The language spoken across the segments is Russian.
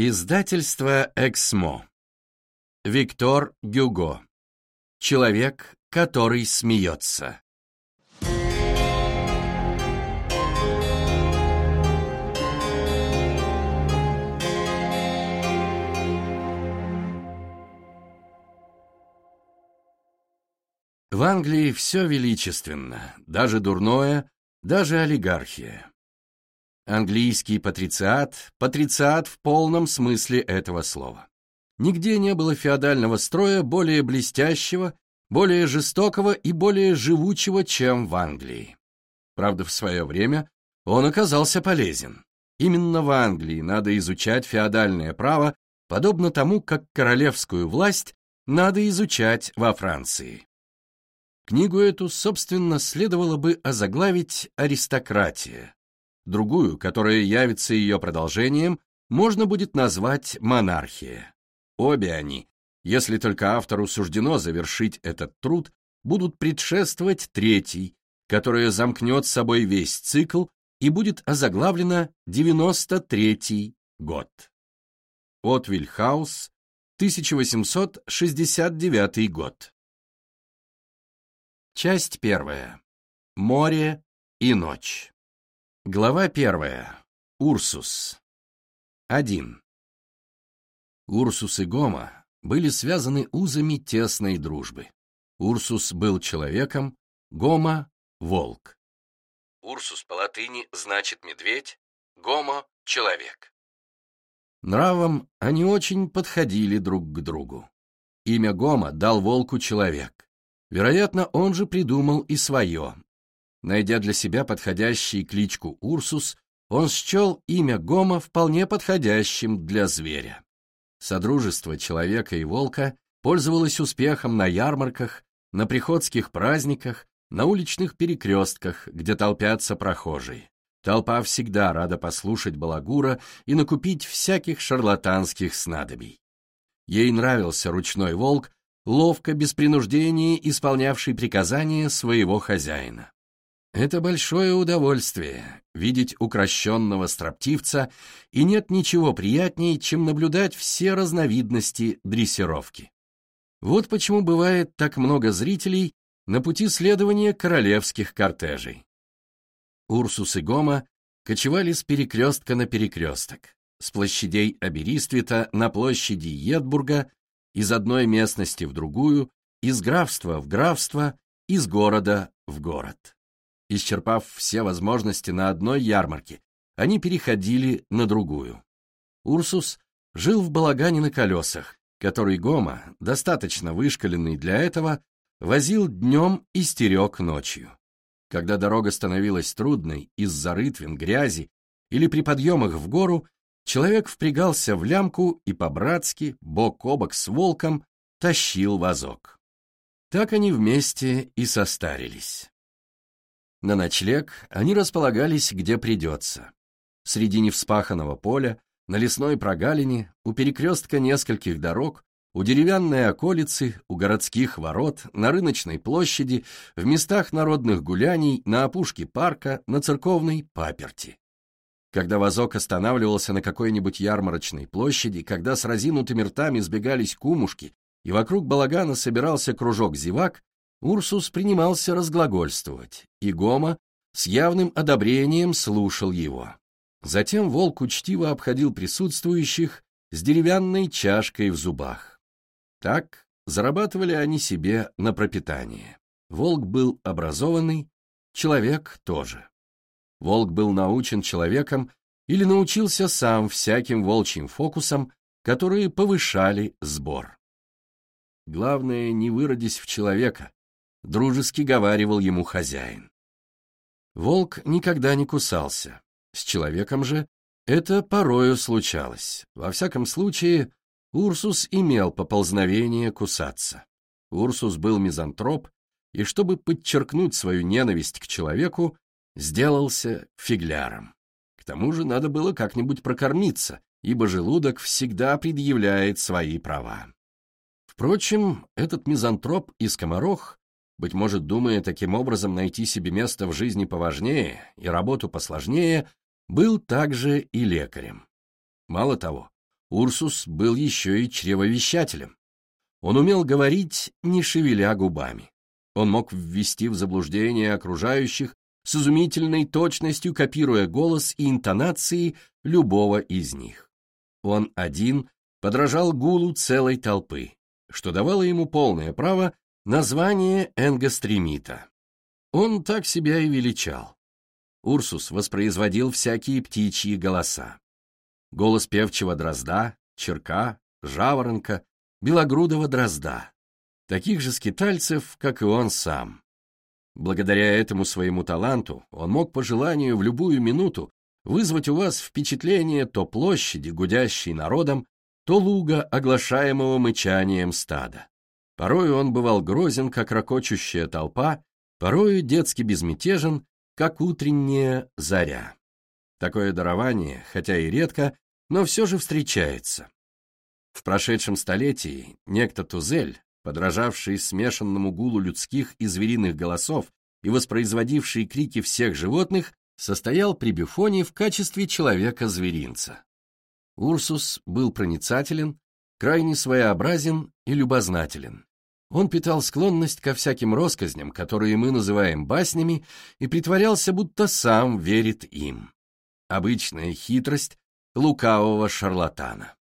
Издательство «Эксмо». Виктор Гюго. Человек, который смеется. В Англии все величественно, даже дурное, даже олигархия. Английский патрициат – патрициат в полном смысле этого слова. Нигде не было феодального строя более блестящего, более жестокого и более живучего, чем в Англии. Правда, в свое время он оказался полезен. Именно в Англии надо изучать феодальное право, подобно тому, как королевскую власть надо изучать во Франции. Книгу эту, собственно, следовало бы озаглавить «Аристократия», Другую, которая явится ее продолжением, можно будет назвать «Монархия». Обе они, если только автору суждено завершить этот труд, будут предшествовать третий, которая замкнет с собой весь цикл и будет озаглавлена «93 год». Отвиль Хаус, 1869 год. Часть первая. Море и ночь. Глава первая. Урсус. 1. Урсус и Гома были связаны узами тесной дружбы. Урсус был человеком, Гома — волк. Урсус по латыни значит медведь, Гомо — человек. Нравом они очень подходили друг к другу. Имя Гома дал волку человек. Вероятно, он же придумал и свое, Найдя для себя подходящий кличку Урсус, он счел имя Гома вполне подходящим для зверя. Содружество человека и волка пользовалось успехом на ярмарках, на приходских праздниках, на уличных перекрестках, где толпятся прохожие. Толпа всегда рада послушать балагура и накупить всяких шарлатанских снадобий. Ей нравился ручной волк, ловко, без принуждения исполнявший приказания своего хозяина. Это большое удовольствие — видеть укращенного строптивца, и нет ничего приятнее, чем наблюдать все разновидности дрессировки. Вот почему бывает так много зрителей на пути следования королевских кортежей. Урсус и Гома кочевали с перекрестка на перекресток, с площадей Абериствита на площади Едбурга, из одной местности в другую, из графства в графство, из города в город. Исчерпав все возможности на одной ярмарке, они переходили на другую. Урсус жил в балагане на колесах, который Гома, достаточно вышкаленный для этого, возил днем и стерег ночью. Когда дорога становилась трудной из-за рытвин, грязи или при подъемах в гору, человек впрягался в лямку и по-братски, бок о бок с волком, тащил вазок. Так они вместе и состарились. На ночлег они располагались где придется. Среди невспаханного поля, на лесной прогалине, у перекрестка нескольких дорог, у деревянной околицы, у городских ворот, на рыночной площади, в местах народных гуляний, на опушке парка, на церковной паперти. Когда вазок останавливался на какой-нибудь ярмарочной площади, когда с разинутыми ртами сбегались кумушки, и вокруг балагана собирался кружок зевак, Урсус принимался разглагольствовать, и Гома с явным одобрением слушал его. Затем волк учтиво обходил присутствующих с деревянной чашкой в зубах. Так зарабатывали они себе на пропитание. Волк был образованный, человек тоже. Волк был научен человеком или научился сам всяким волчьим фокусам, которые повышали сбор. Главное, не выродись в человека, — дружески говаривал ему хозяин. Волк никогда не кусался. С человеком же это порою случалось. Во всяком случае, Урсус имел поползновение кусаться. Урсус был мизантроп, и чтобы подчеркнуть свою ненависть к человеку, сделался фигляром. К тому же надо было как-нибудь прокормиться, ибо желудок всегда предъявляет свои права. Впрочем, этот мизантроп и скоморох быть может, думая таким образом найти себе место в жизни поважнее и работу посложнее, был также и лекарем. Мало того, Урсус был еще и чревовещателем. Он умел говорить, не шевеля губами. Он мог ввести в заблуждение окружающих с изумительной точностью копируя голос и интонации любого из них. Он один подражал гулу целой толпы, что давало ему полное право на звание энгостремита. Он так себя и величал. Урсус воспроизводил всякие птичьи голоса. Голос певчего дрозда, черка, жаворонка, белогрудого дрозда, таких же скитальцев, как и он сам. Благодаря этому своему таланту он мог по желанию в любую минуту вызвать у вас впечатление то площади, гудящей народом, то луга, оглашаемого мычанием стада. Порою он бывал грозен, как ракочущая толпа, порою детски безмятежен, как утренняя заря. Такое дарование, хотя и редко, но все же встречается. В прошедшем столетии некто Тузель, подражавший смешанному гулу людских и звериных голосов и воспроизводивший крики всех животных, состоял при Бюфоне в качестве человека-зверинца. Урсус был проницателен, крайне своеобразен и любознателен. Он питал склонность ко всяким россказням, которые мы называем баснями, и притворялся, будто сам верит им. Обычная хитрость лукавого шарлатана.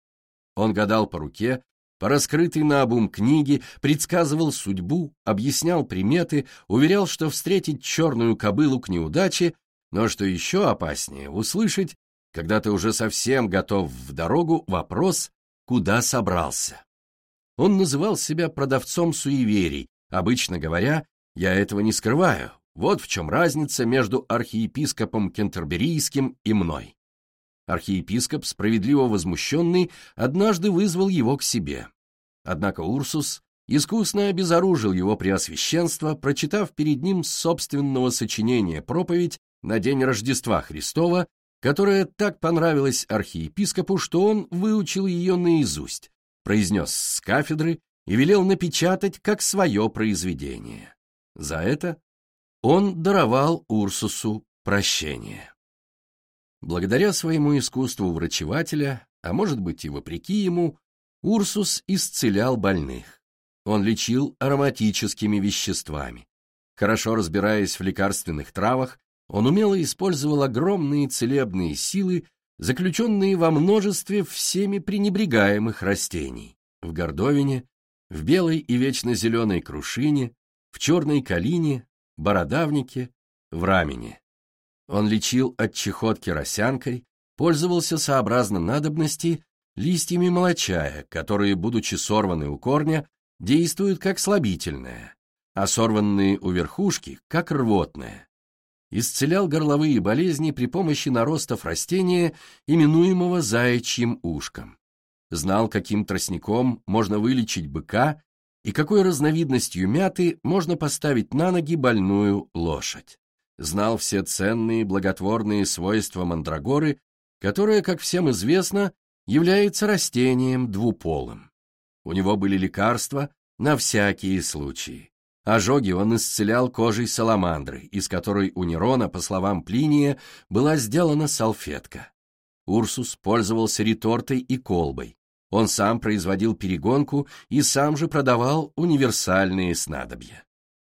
Он гадал по руке, по раскрытой наобум книге, предсказывал судьбу, объяснял приметы, уверял, что встретить черную кобылу к неудаче, но что еще опаснее, услышать, когда ты уже совсем готов в дорогу, вопрос, куда собрался. Он называл себя продавцом суеверий, обычно говоря, я этого не скрываю, вот в чем разница между архиепископом Кентерберийским и мной. Архиепископ, справедливо возмущенный, однажды вызвал его к себе. Однако Урсус искусно обезоружил его преосвященство, прочитав перед ним собственного сочинения проповедь на день Рождества Христова, которая так понравилась архиепископу, что он выучил ее наизусть, произнес с кафедры и велел напечатать как свое произведение. За это он даровал Урсусу прощение. Благодаря своему искусству врачевателя, а может быть и вопреки ему, Урсус исцелял больных. Он лечил ароматическими веществами. Хорошо разбираясь в лекарственных травах, он умело использовал огромные целебные силы, заключенные во множестве всеми пренебрегаемых растений. В гордовине, в белой и вечно зеленой крушине, в черной калине, бородавнике, в рамене. Он лечил от чехотки росянкой, пользовался сообразно надобности листьями молочая, которые, будучи сорваны у корня, действуют как слабительное, а сорванные у верхушки – как рвотное. Исцелял горловые болезни при помощи наростов растения, именуемого заячьим ушком. Знал, каким тростником можно вылечить быка и какой разновидностью мяты можно поставить на ноги больную лошадь знал все ценные благотворные свойства мандрагоры, которая, как всем известно, является растением двуполым. У него были лекарства на всякие случаи. Ожоги он исцелял кожей саламандры, из которой у Нерона, по словам Плиния, была сделана салфетка. Урсус пользовался ретортой и колбой. Он сам производил перегонку и сам же продавал универсальные снадобья.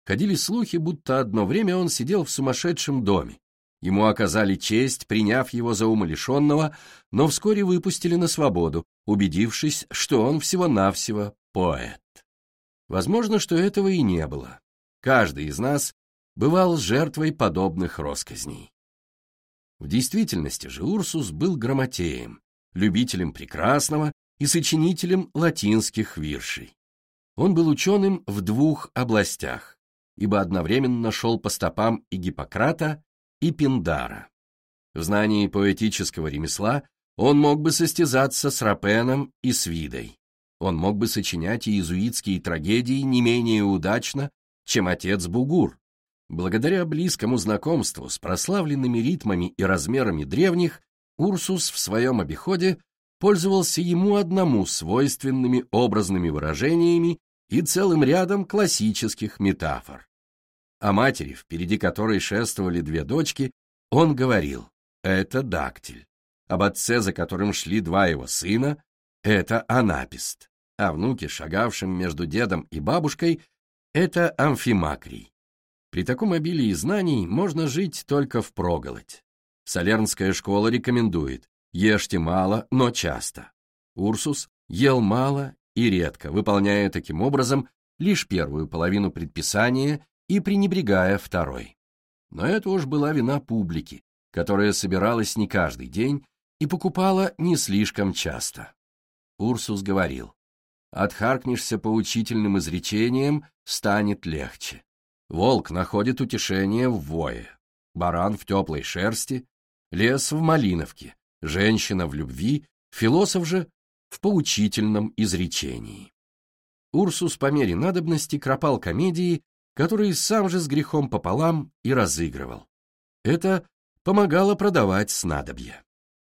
Ходили слухи, будто одно время он сидел в сумасшедшем доме. Ему оказали честь, приняв его за умалишенного, но вскоре выпустили на свободу, убедившись, что он всего-навсего поэт. Возможно, что этого и не было. Каждый из нас бывал жертвой подобных росказней. В действительности же Урсус был грамотеем, любителем прекрасного и сочинителем латинских виршей. Он был ученым в двух областях ибо одновременно шел по стопам и Гиппократа, и Пиндара. В знании поэтического ремесла он мог бы состязаться с Рапеном и с Видой. Он мог бы сочинять иезуитские трагедии не менее удачно, чем отец Бугур. Благодаря близкому знакомству с прославленными ритмами и размерами древних, Урсус в своем обиходе пользовался ему одному свойственными образными выражениями и целым рядом классических метафор. О матери, впереди которой шествовали две дочки, он говорил «это дактиль». Об отце, за которым шли два его сына, — это анапист, а внуки, шагавшим между дедом и бабушкой, — это амфимакрий. При таком обилии знаний можно жить только впроголодь. Солернская школа рекомендует «Ешьте мало, но часто». Урсус ел мало и редко, выполняя таким образом лишь первую половину предписания и пренебрегая второй. Но это уж была вина публики, которая собиралась не каждый день и покупала не слишком часто. Урсус говорил, «Отхаркнешься поучительным изречением, станет легче. Волк находит утешение в вое, баран в теплой шерсти, лес в малиновке, женщина в любви, философ же в поучительном изречении. Урсус по мере надобности кропал комедии, которые сам же с грехом пополам и разыгрывал. Это помогало продавать снадобья.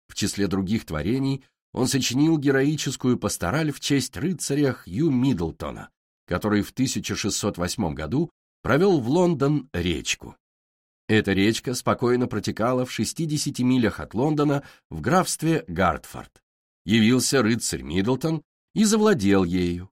В числе других творений он сочинил героическую пастораль в честь рыцаря Хью Миддлтона, который в 1608 году провел в Лондон речку. Эта речка спокойно протекала в 60 милях от Лондона в графстве Гартфорд. Явился рыцарь Миддлтон и завладел ею.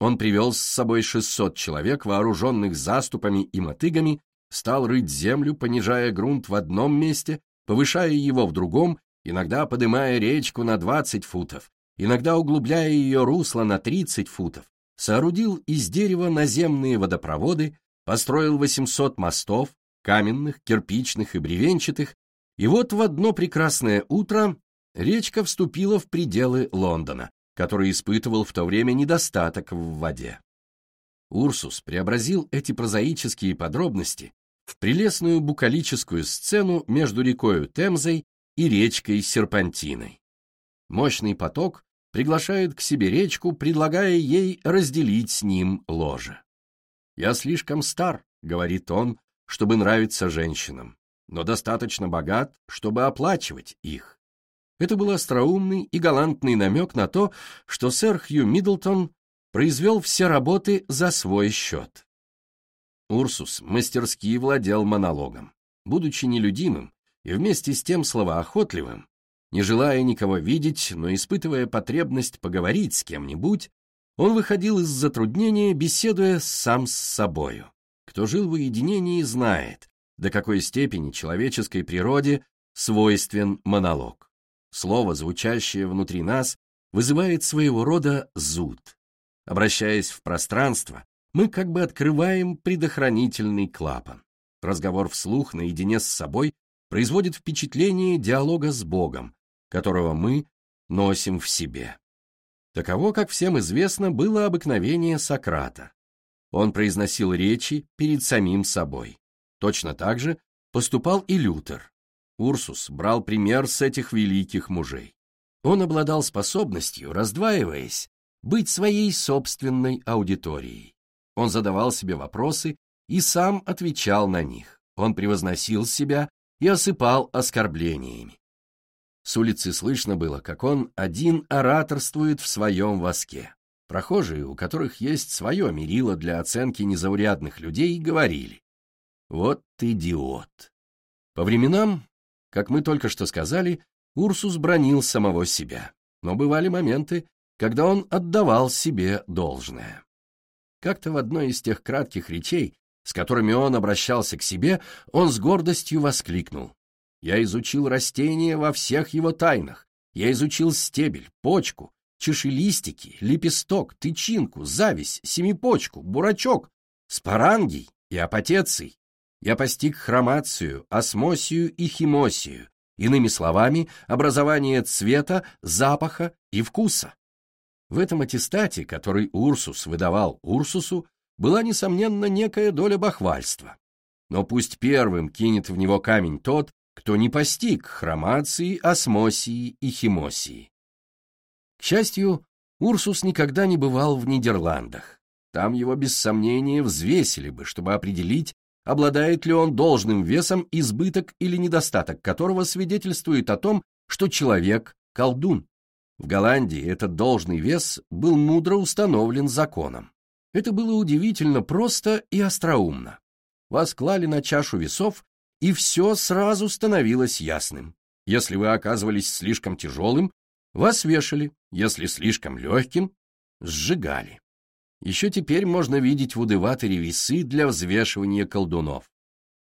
Он привел с собой 600 человек, вооруженных заступами и мотыгами, стал рыть землю, понижая грунт в одном месте, повышая его в другом, иногда подымая речку на 20 футов, иногда углубляя ее русло на 30 футов, соорудил из дерева наземные водопроводы, построил 800 мостов, каменных, кирпичных и бревенчатых, и вот в одно прекрасное утро речка вступила в пределы Лондона, который испытывал в то время недостаток в воде. Урсус преобразил эти прозаические подробности в прелестную букалическую сцену между рекою Темзой и речкой Серпантиной. Мощный поток приглашает к себе речку, предлагая ей разделить с ним ложе. «Я слишком стар», — говорит он, — «чтобы нравиться женщинам, но достаточно богат, чтобы оплачивать их». Это был остроумный и галантный намек на то, что сэр Хью Миддлтон произвел все работы за свой счет. Урсус мастерски владел монологом. Будучи нелюдимым и вместе с тем словоохотливым, не желая никого видеть, но испытывая потребность поговорить с кем-нибудь, он выходил из затруднения, беседуя сам с собою. Кто жил в уединении, знает, до какой степени человеческой природе свойствен монолог. Слово, звучащее внутри нас, вызывает своего рода зуд. Обращаясь в пространство, мы как бы открываем предохранительный клапан. Разговор вслух наедине с собой производит впечатление диалога с Богом, которого мы носим в себе. Таково, как всем известно, было обыкновение Сократа. Он произносил речи перед самим собой. Точно так же поступал и Лютер. Урсус брал пример с этих великих мужей. Он обладал способностью, раздваиваясь, быть своей собственной аудиторией. Он задавал себе вопросы и сам отвечал на них. Он превозносил себя и осыпал оскорблениями. С улицы слышно было, как он один ораторствует в своем воске. Прохожие, у которых есть свое мерило для оценки незаурядных людей, говорили «Вот идиот». По временам как мы только что сказали, Урсус бронил самого себя, но бывали моменты, когда он отдавал себе должное. Как-то в одной из тех кратких речей, с которыми он обращался к себе, он с гордостью воскликнул. «Я изучил растения во всех его тайнах. Я изучил стебель, почку, чешелистики, лепесток, тычинку, зависть, семипочку, бурачок, спорангий и апотеций я постиг хромацию, осмосию и химосию, иными словами, образование цвета, запаха и вкуса. В этом аттестате, который Урсус выдавал Урсусу, была, несомненно, некая доля бахвальства. Но пусть первым кинет в него камень тот, кто не постиг хромации, осмосии и химосии. К счастью, Урсус никогда не бывал в Нидерландах. Там его без сомнения взвесили бы, чтобы определить, обладает ли он должным весом, избыток или недостаток которого свидетельствует о том, что человек – колдун. В Голландии этот должный вес был мудро установлен законом. Это было удивительно просто и остроумно. Вас клали на чашу весов, и все сразу становилось ясным. Если вы оказывались слишком тяжелым, Вас вешали, если слишком легким, сжигали. Еще теперь можно видеть в Удываторе весы для взвешивания колдунов.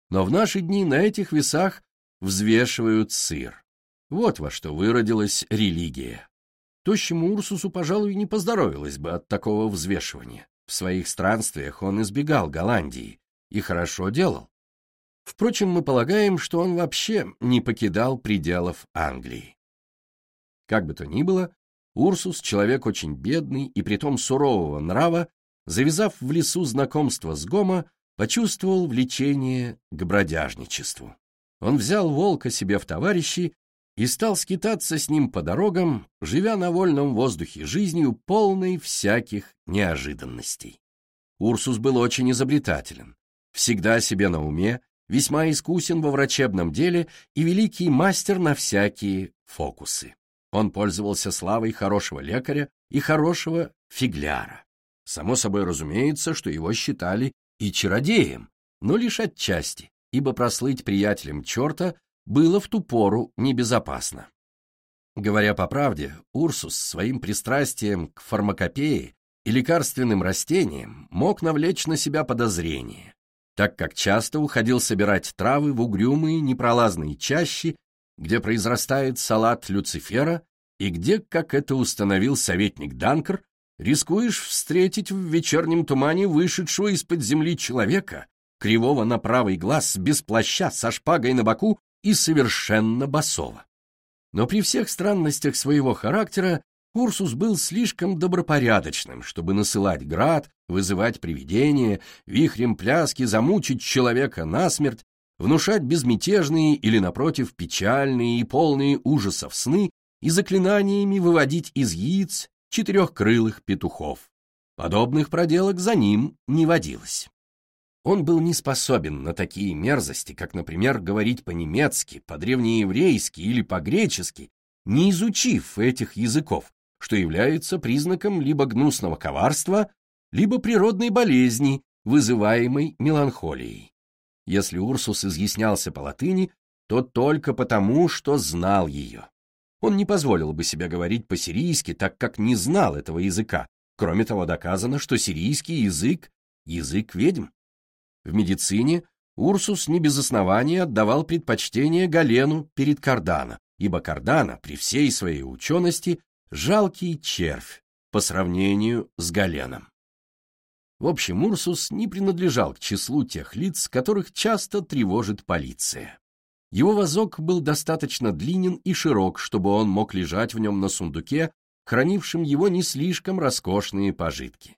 Но в наши дни на этих весах взвешивают сыр. Вот во что выродилась религия. Тощему Урсусу, пожалуй, не поздоровилось бы от такого взвешивания. В своих странствиях он избегал Голландии и хорошо делал. Впрочем, мы полагаем, что он вообще не покидал пределов Англии. Как бы то ни было, Урсус, человек очень бедный и притом сурового нрава, завязав в лесу знакомство с Гома, почувствовал влечение к бродяжничеству. Он взял волка себе в товарищи и стал скитаться с ним по дорогам, живя на вольном воздухе жизнью, полной всяких неожиданностей. Урсус был очень изобретателен, всегда себе на уме, весьма искусен во врачебном деле и великий мастер на всякие фокусы. Он пользовался славой хорошего лекаря и хорошего фигляра. Само собой разумеется, что его считали и чародеем, но лишь отчасти, ибо прослыть приятелем черта было в ту пору небезопасно. Говоря по правде, Урсус своим пристрастием к фармакопее и лекарственным растениям мог навлечь на себя подозрение, так как часто уходил собирать травы в угрюмые непролазные чащи, где произрастает салат Люцифера и где, как это установил советник Данкер, рискуешь встретить в вечернем тумане вышедшего из-под земли человека, кривого на правый глаз, без плаща, со шпагой на боку и совершенно босого. Но при всех странностях своего характера Урсус был слишком добропорядочным, чтобы насылать град, вызывать привидения, вихрем пляски замучить человека насмерть, внушать безмятежные или, напротив, печальные и полные ужасов сны и заклинаниями выводить из яиц четырехкрылых петухов. Подобных проделок за ним не водилось. Он был не способен на такие мерзости, как, например, говорить по-немецки, по-древнееврейски или по-гречески, не изучив этих языков, что является признаком либо гнусного коварства, либо природной болезни, вызываемой меланхолией. Если Урсус изъяснялся по латыни, то только потому, что знал ее. Он не позволил бы себе говорить по-сирийски, так как не знал этого языка. Кроме того, доказано, что сирийский язык — язык ведьм. В медицине Урсус не без основания отдавал предпочтение Галену перед Кардана, ибо Кардана, при всей своей учености, жалкий червь по сравнению с Галеном. В общем, Урсус не принадлежал к числу тех лиц, которых часто тревожит полиция. Его вазок был достаточно длинен и широк, чтобы он мог лежать в нем на сундуке, хранившем его не слишком роскошные пожитки.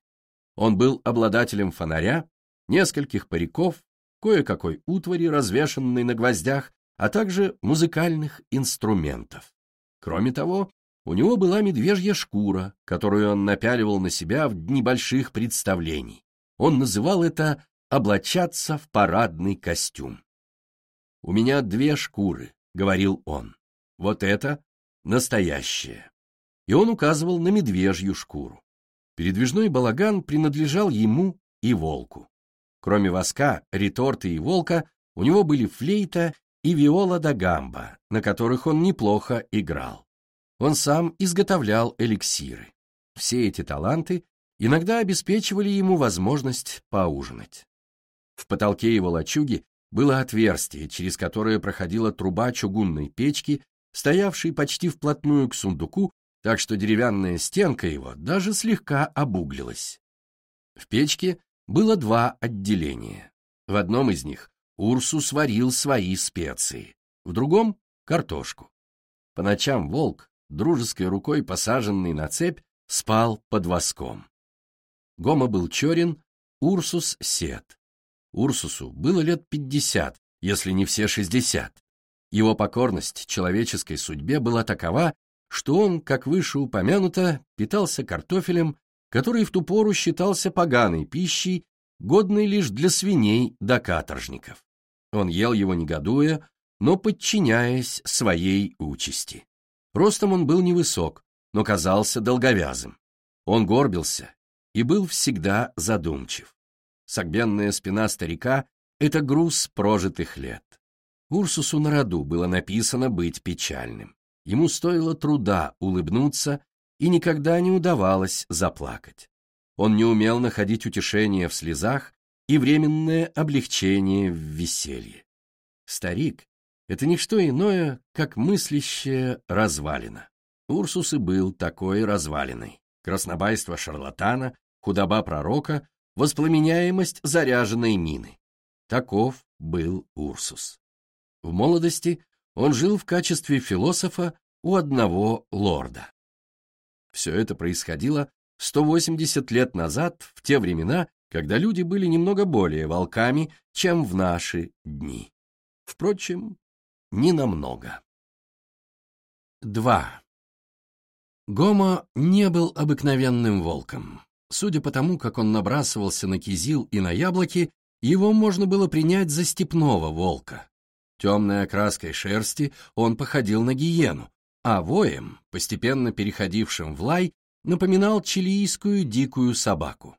Он был обладателем фонаря, нескольких париков, кое-какой утвари, развешанной на гвоздях, а также музыкальных инструментов. Кроме того, у него была медвежья шкура, которую он напяливал на себя в дни больших представлений. Он называл это «облачаться в парадный костюм». «У меня две шкуры», — говорил он. «Вот это настоящее». И он указывал на медвежью шкуру. Передвижной балаган принадлежал ему и волку. Кроме воска, реторты и волка, у него были флейта и виола да гамба, на которых он неплохо играл. Он сам изготовлял эликсиры. Все эти таланты иногда обеспечивали ему возможность поужинать. В потолке его лачуги было отверстие, через которое проходила труба чугунной печки, стоявшей почти вплотную к сундуку, так что деревянная стенка его даже слегка обуглилась. В печке было два отделения. В одном из них Урсус варил свои специи, в другом — картошку. По ночам волк, дружеской рукой посаженный на цепь, спал под воском. Гома был черен, Урсус — сед. Урсусу было лет пятьдесят, если не все шестьдесят. Его покорность человеческой судьбе была такова, что он, как выше упомянуто, питался картофелем который в ту пору считался поганой пищей, годной лишь для свиней да каторжников. Он ел его негодуя, но подчиняясь своей участи. Ростом он был невысок, но казался долговязым. Он горбился и был всегда задумчив. Согбенная спина старика — это груз прожитых лет. Урсусу на роду было написано быть печальным. ему стоило труда улыбнуться и никогда не удавалось заплакать. Он не умел находить утешение в слезах и временное облегчение в веселье. Старик — это не что иное, как мыслящая развалина. Урсус и был такой развалиной. Краснобайство шарлатана, худоба пророка, воспламеняемость заряженной мины. Таков был Урсус. В молодости он жил в качестве философа у одного лорда. Все это происходило 180 лет назад, в те времена, когда люди были немного более волками, чем в наши дни. Впрочем, не намного. 2. Гома не был обыкновенным волком. Судя по тому, как он набрасывался на кизил и на яблоки, его можно было принять за степного волка. Темной окраской шерсти он походил на гиену, а воем, постепенно переходившим в лай, напоминал чилийскую дикую собаку.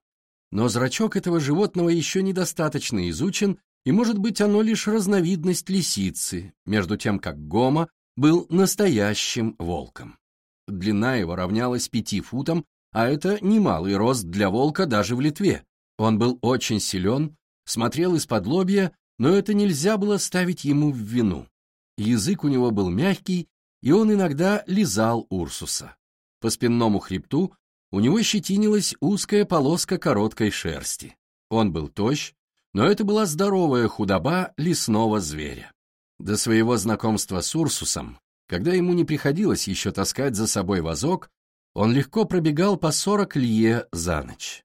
Но зрачок этого животного еще недостаточно изучен, и, может быть, оно лишь разновидность лисицы, между тем как Гома был настоящим волком. Длина его равнялась пяти футам, а это немалый рост для волка даже в Литве. Он был очень силен, смотрел из-под лобья, но это нельзя было ставить ему в вину. Язык у него был мягкий, и он иногда лизал Урсуса. По спинному хребту у него щетинилась узкая полоска короткой шерсти. Он был тощ, но это была здоровая худоба лесного зверя. До своего знакомства с Урсусом, когда ему не приходилось еще таскать за собой вазок, он легко пробегал по сорок лье за ночь.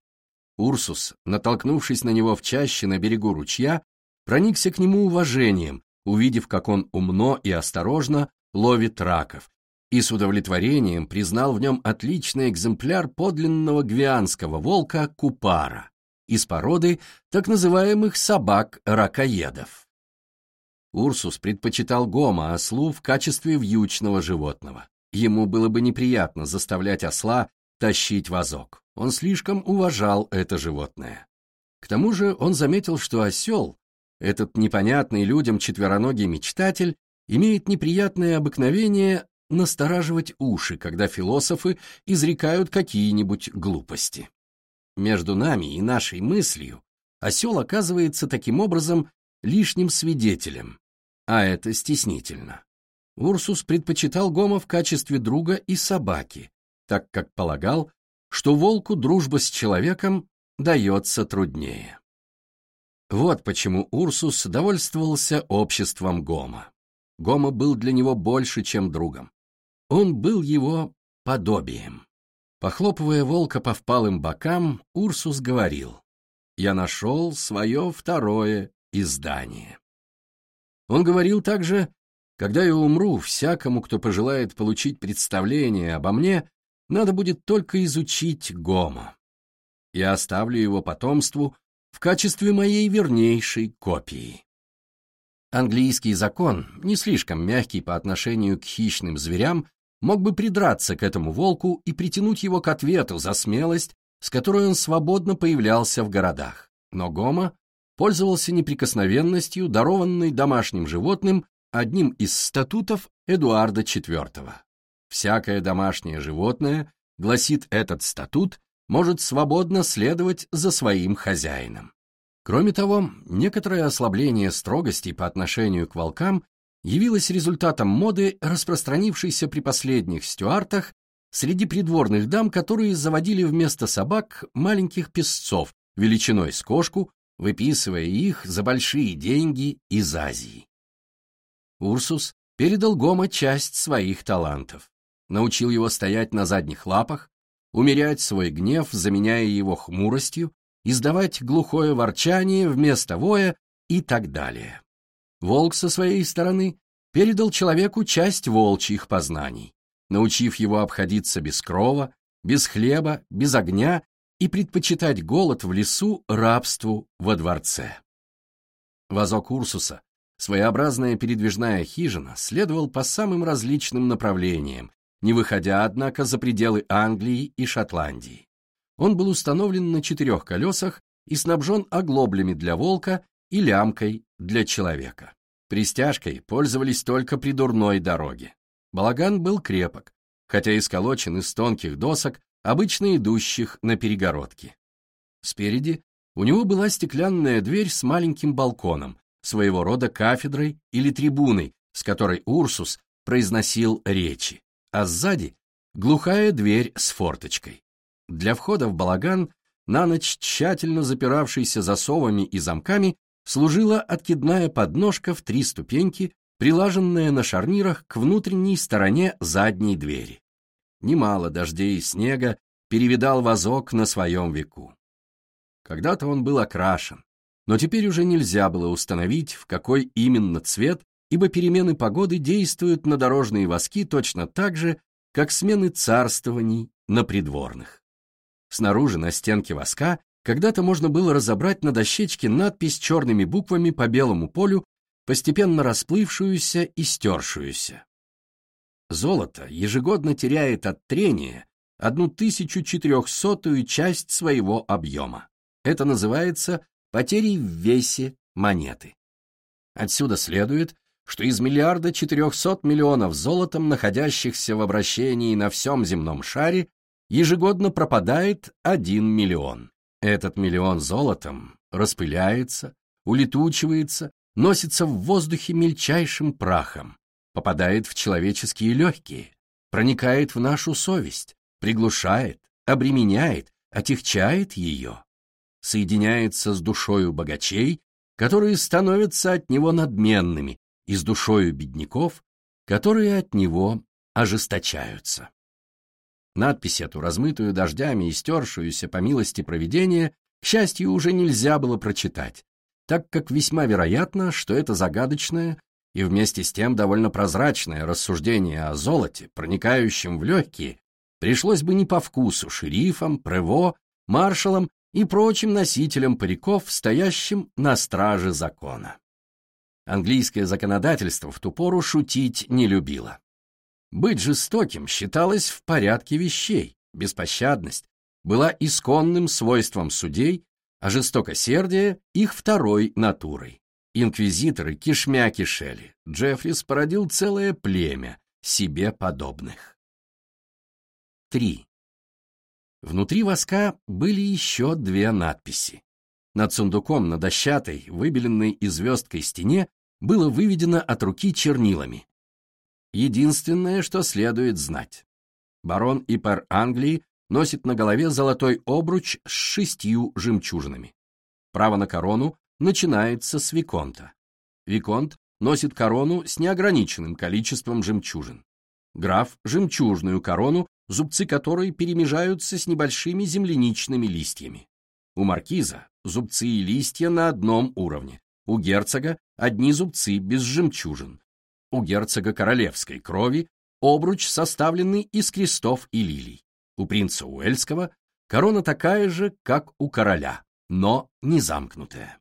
Урсус, натолкнувшись на него в чаще на берегу ручья, проникся к нему уважением, увидев, как он умно и осторожно ловит раков, и с удовлетворением признал в нем отличный экземпляр подлинного гвианского волка Купара из породы так называемых собак-ракоедов. Урсус предпочитал гома ослу в качестве вьючного животного. Ему было бы неприятно заставлять осла тащить вазок. Он слишком уважал это животное. К тому же он заметил, что осел, этот непонятный людям четвероногий мечтатель, имеет неприятное обыкновение настораживать уши, когда философы изрекают какие-нибудь глупости. Между нами и нашей мыслью осел оказывается таким образом лишним свидетелем, а это стеснительно. Урсус предпочитал Гома в качестве друга и собаки, так как полагал, что волку дружба с человеком дается труднее. Вот почему Урсус довольствовался обществом Гома. Гома был для него больше, чем другом. Он был его подобием. Похлопывая волка по впалым бокам, Урсус говорил, «Я нашел свое второе издание». Он говорил также когда я умру, всякому, кто пожелает получить представление обо мне, надо будет только изучить Гома. Я оставлю его потомству в качестве моей вернейшей копии. Английский закон, не слишком мягкий по отношению к хищным зверям, мог бы придраться к этому волку и притянуть его к ответу за смелость, с которой он свободно появлялся в городах. Но Гома пользовался неприкосновенностью, дарованной домашним животным одним из статутов Эдуарда IV. Всякое домашнее животное, гласит этот статут, может свободно следовать за своим хозяином. Кроме того, некоторое ослабление строгостей по отношению к волкам явилось результатом моды, распространившейся при последних стюартах среди придворных дам, которые заводили вместо собак маленьких песцов величиной с кошку, выписывая их за большие деньги из Азии. Урсус передал Гома часть своих талантов, научил его стоять на задних лапах, умерять свой гнев, заменяя его хмуростью, издавать глухое ворчание вместо воя и так далее. Волк со своей стороны передал человеку часть волчьих познаний, научив его обходиться без крова, без хлеба, без огня и предпочитать голод в лесу рабству во дворце. Вазок Урсуса Своеобразная передвижная хижина следовал по самым различным направлениям, не выходя, однако, за пределы Англии и Шотландии. Он был установлен на четырех колесах и снабжен оглоблями для волка и лямкой для человека. Пристяжкой пользовались только при дурной дороге. Балаган был крепок, хотя и сколочен из тонких досок, обычно идущих на перегородки. Спереди у него была стеклянная дверь с маленьким балконом, своего рода кафедрой или трибуной, с которой Урсус произносил речи, а сзади глухая дверь с форточкой. Для входа в балаган, на ночь тщательно запиравшийся засовами и замками, служила откидная подножка в три ступеньки, прилаженная на шарнирах к внутренней стороне задней двери. Немало дождей и снега перевидал вазок на своем веку. Когда-то он был окрашен, но теперь уже нельзя было установить, в какой именно цвет, ибо перемены погоды действуют на дорожные воски точно так же, как смены царствований на придворных. Снаружи на стенке воска когда-то можно было разобрать на дощечке надпись черными буквами по белому полю, постепенно расплывшуюся и стершуюся. Золото ежегодно теряет от трения одну тысячу четырехсотую часть своего объема. Это называется потерей в весе монеты. Отсюда следует, что из миллиарда четырехсот миллионов золотом, находящихся в обращении на всем земном шаре, ежегодно пропадает один миллион. Этот миллион золотом распыляется, улетучивается, носится в воздухе мельчайшим прахом, попадает в человеческие легкие, проникает в нашу совесть, приглушает, обременяет, отягчает ее соединяется с душою богачей, которые становятся от него надменными, и с душою бедняков, которые от него ожесточаются. Надпись эту, размытую дождями и стершуюся по милости провидения, к счастью, уже нельзя было прочитать, так как весьма вероятно, что это загадочное и вместе с тем довольно прозрачное рассуждение о золоте, проникающем в легкие, пришлось бы не по вкусу шерифам, прево, маршалам и прочим носителям париков, стоящим на страже закона. Английское законодательство в ту пору шутить не любило. Быть жестоким считалось в порядке вещей, беспощадность была исконным свойством судей, а жестокосердие — их второй натурой. Инквизиторы кишмя кишели, Джеффрис породил целое племя себе подобных. 3. Внутри воска были еще две надписи. Над сундуком на дощатой, выбеленной и звездкой стене было выведено от руки чернилами. Единственное, что следует знать. Барон и пэр Англии носит на голове золотой обруч с шестью жемчужинами. Право на корону начинается с Виконта. Виконт носит корону с неограниченным количеством жемчужин. Граф – жемчужную корону зубцы которой перемежаются с небольшими земляничными листьями. У маркиза зубцы и листья на одном уровне, у герцога одни зубцы без жемчужин, у герцога королевской крови обруч, составленный из крестов и лилий. У принца Уэльского корона такая же, как у короля, но не замкнутая.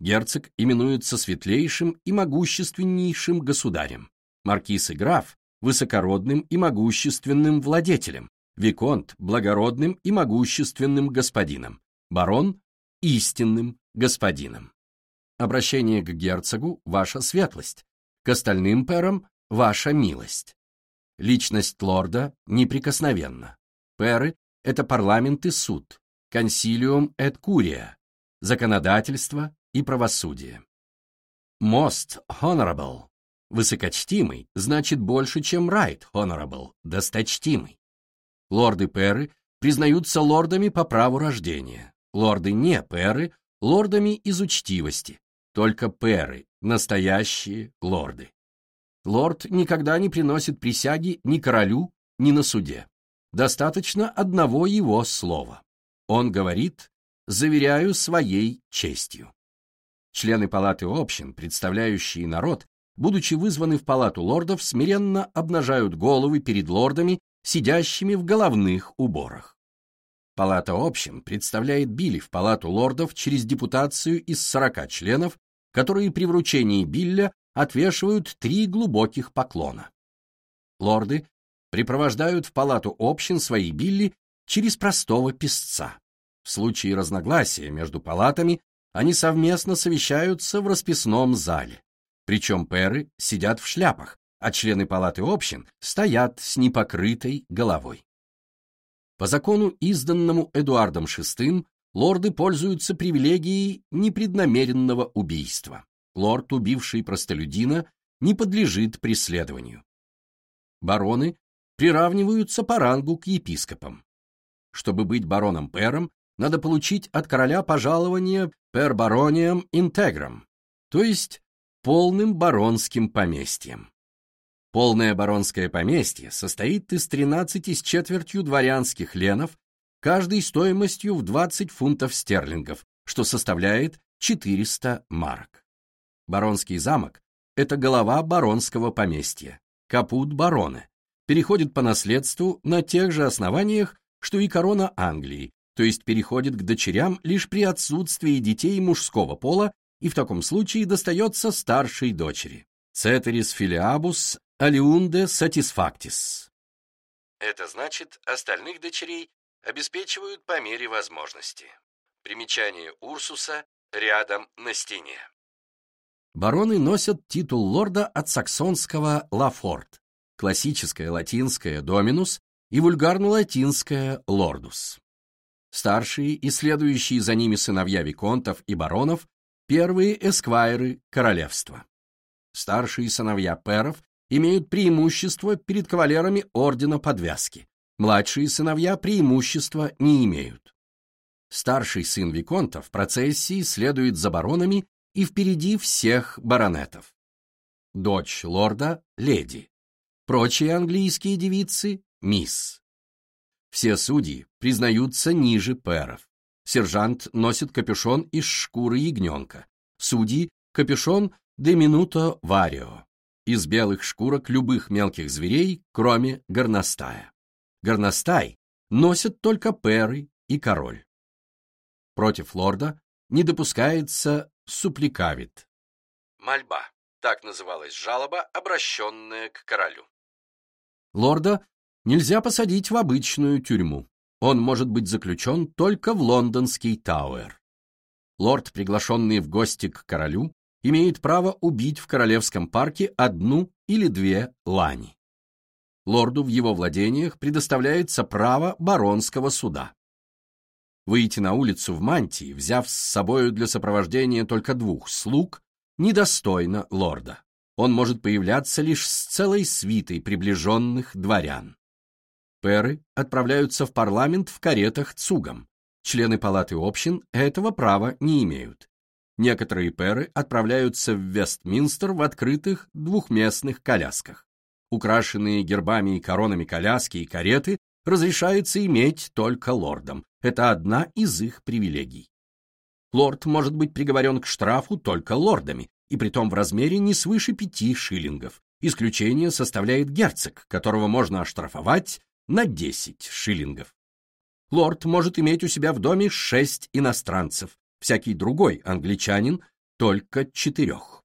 Герцог именуется светлейшим и могущественнейшим государем. Маркиз и граф высокородным и могущественным владетелем, виконт – благородным и могущественным господином, барон – истинным господином. Обращение к герцогу – ваша светлость, к остальным перам – ваша милость. Личность лорда неприкосновенна. Перы – это парламент и суд, консилиум et курия, законодательство и правосудие. Most honorable Высокочтимый значит больше, чем right honorable, досточтимый. Лорды-перы признаются лордами по праву рождения, лорды не перы – лордами из учтивости, только перы – настоящие лорды. Лорд никогда не приносит присяги ни королю, ни на суде. Достаточно одного его слова. Он говорит «заверяю своей честью». Члены палаты общин, представляющие народ, будучи вызваны в палату лордов, смиренно обнажают головы перед лордами, сидящими в головных уборах. Палата общин представляет Билли в палату лордов через депутацию из 40 членов, которые при вручении Билля отвешивают три глубоких поклона. Лорды припровождают в палату общин свои Билли через простого писца. В случае разногласия между палатами они совместно совещаются в расписном зале. Причем перы сидят в шляпах, а члены палаты общин стоят с непокрытой головой. По закону, изданному Эдуардом VI, лорды пользуются привилегией непреднамеренного убийства. Лорд, убивший простолюдина, не подлежит преследованию. Бароны приравниваются по рангу к епископам. Чтобы быть бароном-пером, надо получить от короля пожалование baroniam integram, то есть полным баронским поместьем. Полное баронское поместье состоит из 13 с четвертью дворянских ленов, каждой стоимостью в 20 фунтов стерлингов, что составляет 400 марок. Баронский замок – это голова баронского поместья, капут бароны, переходит по наследству на тех же основаниях, что и корона Англии, то есть переходит к дочерям лишь при отсутствии детей мужского пола и в таком случае достается старшей дочери. Ceteris filiabus aliunde satisfactis. Это значит, остальных дочерей обеспечивают по мере возможности. Примечание Урсуса рядом на стене. Бароны носят титул лорда от саксонского «лафорт», классическое латинское «доминус» и вульгарно-латинское «лордус». Старшие и следующие за ними сыновья виконтов и баронов – первые эсквайры королевства. Старшие сыновья перов имеют преимущество перед кавалерами ордена подвязки. Младшие сыновья преимущества не имеют. Старший сын виконта в процессии следует за баронами и впереди всех баронетов. Дочь лорда – леди. Прочие английские девицы – мисс. Все судьи признаются ниже пэров. Сержант носит капюшон из шкуры ягненка. Судьи – капюшон де минуто варио. Из белых шкурок любых мелких зверей, кроме горностая. Горностай носят только пэры и король. Против лорда не допускается супликавит. Мольба. Так называлась жалоба, обращенная к королю. Лорда нельзя посадить в обычную тюрьму. Он может быть заключен только в лондонский Тауэр. Лорд, приглашенный в гости к королю, имеет право убить в Королевском парке одну или две лани. Лорду в его владениях предоставляется право баронского суда. Выйти на улицу в мантии, взяв с собою для сопровождения только двух слуг, недостойно лорда. Он может появляться лишь с целой свитой приближенных дворян. Перы отправляются в парламент в каретах цугом. Члены палаты общин этого права не имеют. Некоторые перы отправляются в Вестминстер в открытых двухместных колясках. Украшенные гербами и коронами коляски и кареты разрешается иметь только лордам. Это одна из их привилегий. Лорд может быть приговорен к штрафу только лордами, и притом в размере не свыше пяти шиллингов. Исключение составляет герцог, которого можно оштрафовать на 10 шиллингов. Лорд может иметь у себя в доме шесть иностранцев, всякий другой англичанин только четырех.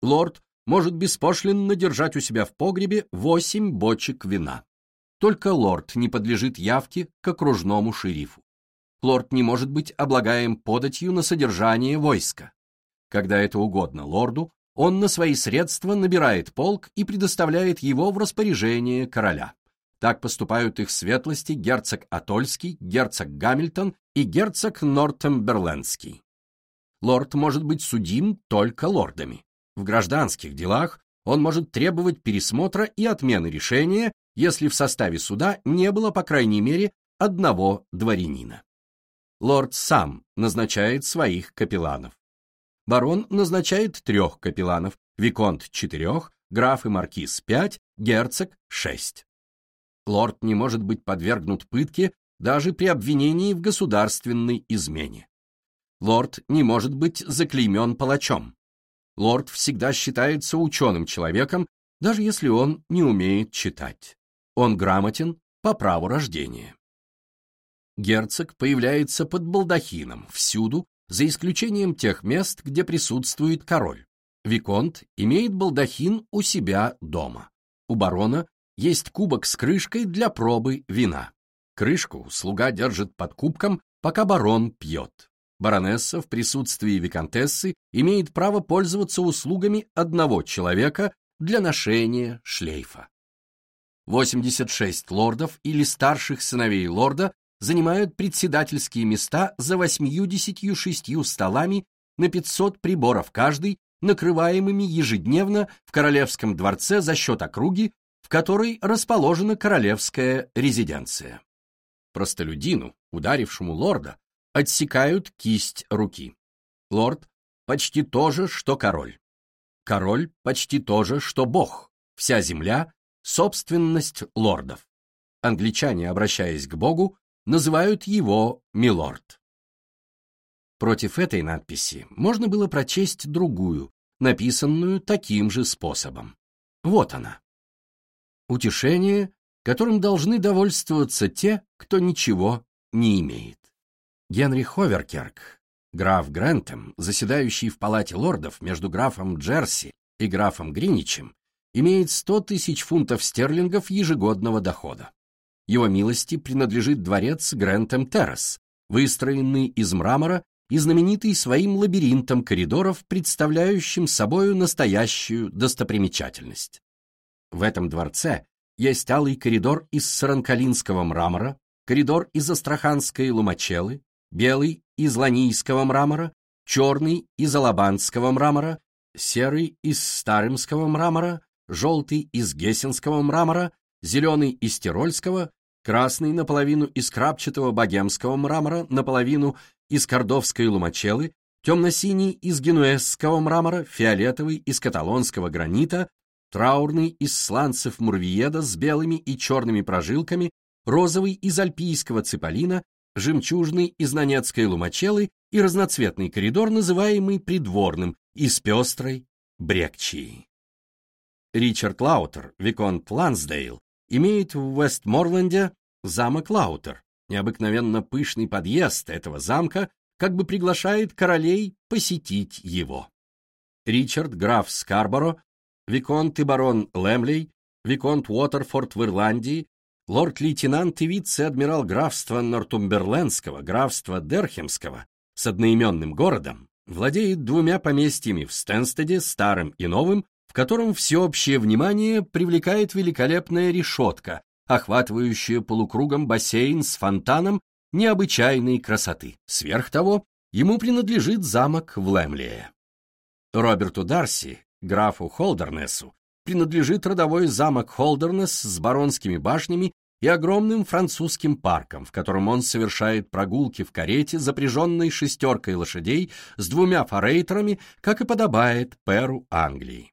Лорд может беспошлинно держать у себя в погребе восемь бочек вина. Только лорд не подлежит явке к окружному шерифу. Лорд не может быть облагаем податью на содержание войска. Когда это угодно лорду, он на свои средства набирает полк и предоставляет его в распоряжение короля. Так поступают их светлости герцог Атольский, герцог Гамильтон и герцог Нортемберлендский. Лорд может быть судим только лордами. В гражданских делах он может требовать пересмотра и отмены решения, если в составе суда не было, по крайней мере, одного дворянина. Лорд сам назначает своих капелланов барон назначает трех капелланов, виконт четырех, граф и маркиз пять, герцог шесть. Лорд не может быть подвергнут пытке даже при обвинении в государственной измене. Лорд не может быть заклеймен палачом. Лорд всегда считается ученым человеком, даже если он не умеет читать. Он грамотен по праву рождения. Герцог появляется под балдахином всюду, за исключением тех мест, где присутствует король. Виконт имеет балдахин у себя дома. У барона есть кубок с крышкой для пробы вина. Крышку слуга держит под кубком, пока барон пьет. Баронесса в присутствии виконтессы имеет право пользоваться услугами одного человека для ношения шлейфа. 86 лордов или старших сыновей лорда занимают председательские места за 86 столами на 500 приборов каждый, накрываемыми ежедневно в Королевском дворце за счет округи, в которой расположена королевская резиденция. Простолюдину, ударившему лорда, отсекают кисть руки. Лорд почти то же, что король. Король почти то же, что бог. Вся земля — собственность лордов. Англичане, обращаясь к богу, называют его «милорд». Против этой надписи можно было прочесть другую, написанную таким же способом. Вот она. Утешение, которым должны довольствоваться те, кто ничего не имеет. Генри Ховеркерк, граф Грентем, заседающий в палате лордов между графом Джерси и графом Гриничем, имеет 100 тысяч фунтов стерлингов ежегодного дохода. Его милости принадлежит дворец Грентем Террас, выстроенный из мрамора и знаменитый своим лабиринтом коридоров, представляющим собою настоящую достопримечательность. В этом дворце есть алый коридор из саранкалинского мрамора, коридор из астраханской лумачелы, белый из ланийского мрамора, черный из алабанского мрамора, серый из старымского мрамора, желтый из гессенского мрамора, зеленый из тирольского, красный наполовину из крапчатого богемского мрамора, наполовину из кордовской лумачелы, темно-синий из генуэзского мрамора, фиолетовый из каталонского гранита, траурный из сланцев мурвиеда с белыми и черными прожилками, розовый из альпийского ципалина, жемчужный из нанецкой лумачелы и разноцветный коридор, называемый придворным, из пестрой брекчии. Ричард Лаутер, Виконт Лансдейл, имеет в Вестморленде замок Лаутер. Необыкновенно пышный подъезд этого замка как бы приглашает королей посетить его. Ричард, граф Скарборо, Виконт и барон Лемлей, Виконт Уотерфорд в Ирландии, лорд-лейтенант и вице-адмирал графства Нортумберлендского, графства Дерхемского с одноименным городом, владеет двумя поместьями в Стенстеде, старым и новым, в котором всеобщее внимание привлекает великолепная решетка, охватывающая полукругом бассейн с фонтаном необычайной красоты. Сверх того, ему принадлежит замок в Лемлее. Роберту Дарси, графу Холдернесу, принадлежит родовой замок Холдернес с баронскими башнями и огромным французским парком, в котором он совершает прогулки в карете, запряженной шестеркой лошадей с двумя форейтерами, как и подобает перу Англии.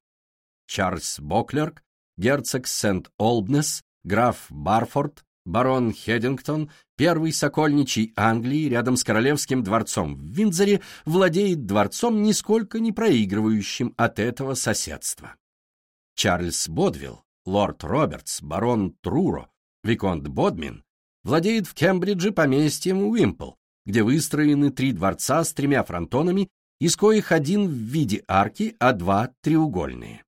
Чарльз Боклерк, герцог Сент-Олбнес, граф Барфорд, барон Хедингтон, первый сокольничий Англии рядом с королевским дворцом в Виндзоре, владеет дворцом, нисколько не проигрывающим от этого соседства. Чарльз Бодвилл, лорд Робертс, барон Труро, виконт Бодмин, владеет в Кембридже поместьем Уимпл, где выстроены три дворца с тремя фронтонами, из коих один в виде арки, а два треугольные.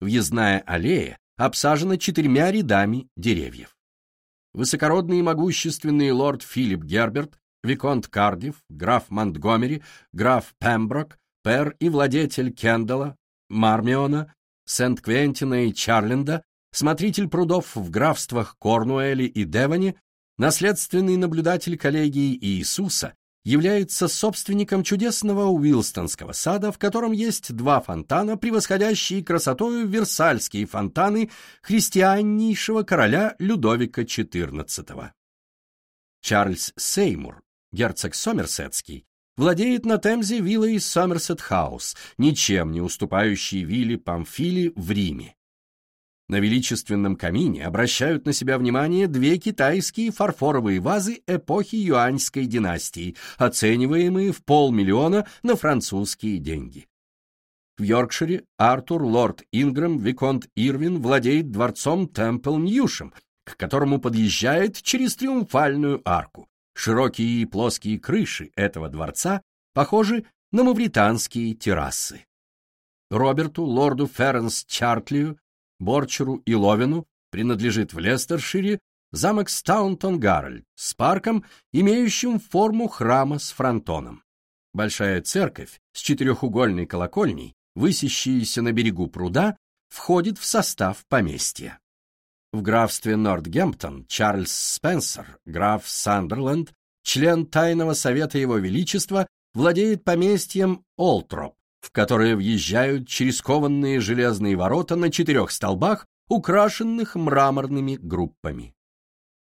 Въездная аллея обсажена четырьмя рядами деревьев. Высокородный и могущественный лорд Филипп Герберт, Виконт Кардив, граф Монтгомери, граф Пемброк, пер и владетель Кендалла, Мармиона, Сент-Квентина и Чарленда, смотритель прудов в графствах Корнуэле и Девоне, наследственный наблюдатель коллегии Иисуса, является собственником чудесного Уилстонского сада, в котором есть два фонтана, превосходящие красотою версальские фонтаны христианнейшего короля Людовика XIV. Чарльз Сеймур, герцог Сомерсетский, владеет на Темзе виллой Сомерсет-хаус, ничем не уступающей вилле Памфили в Риме. На величественном камине обращают на себя внимание две китайские фарфоровые вазы эпохи юаньской династии, оцениваемые в полмиллиона на французские деньги. В Йоркшире Артур Лорд Ингрэм Виконт Ирвин владеет дворцом Темпл Ньюшем, к которому подъезжает через триумфальную арку. Широкие и плоские крыши этого дворца похожи на мавританские террасы. Роберту, лорду Феррерс Чартлию, Борчеру и Ловину принадлежит в Лестершире замок Стаунтон-Гарольд с парком, имеющим форму храма с фронтоном. Большая церковь с четырехугольной колокольней, высящаяся на берегу пруда, входит в состав поместья. В графстве Нортгемптон Чарльз Спенсер, граф Сандерленд, член Тайного Совета Его Величества, владеет поместьем Олтроп, в которое въезжают через кованные железные ворота на четырех столбах, украшенных мраморными группами.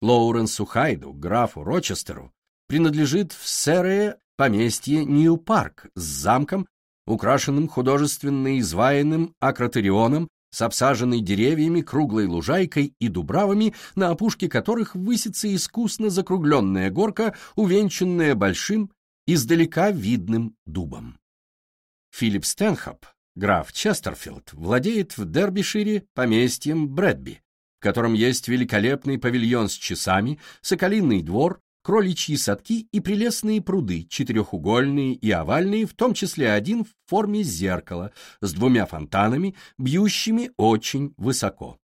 Лоуренсу Хайду, графу Рочестеру, принадлежит в Серее поместье Нью-Парк с замком, украшенным художественно изваянным акротерионом с обсаженной деревьями, круглой лужайкой и дубравами, на опушке которых высится искусно закругленная горка, увенчанная большим, издалека видным дубом. Филипп Стэнхоп, граф Честерфилд, владеет в Дербишире поместьем Брэдби, в котором есть великолепный павильон с часами, соколиный двор, кроличьи садки и прелестные пруды, четырехугольные и овальные, в том числе один в форме зеркала, с двумя фонтанами, бьющими очень высоко.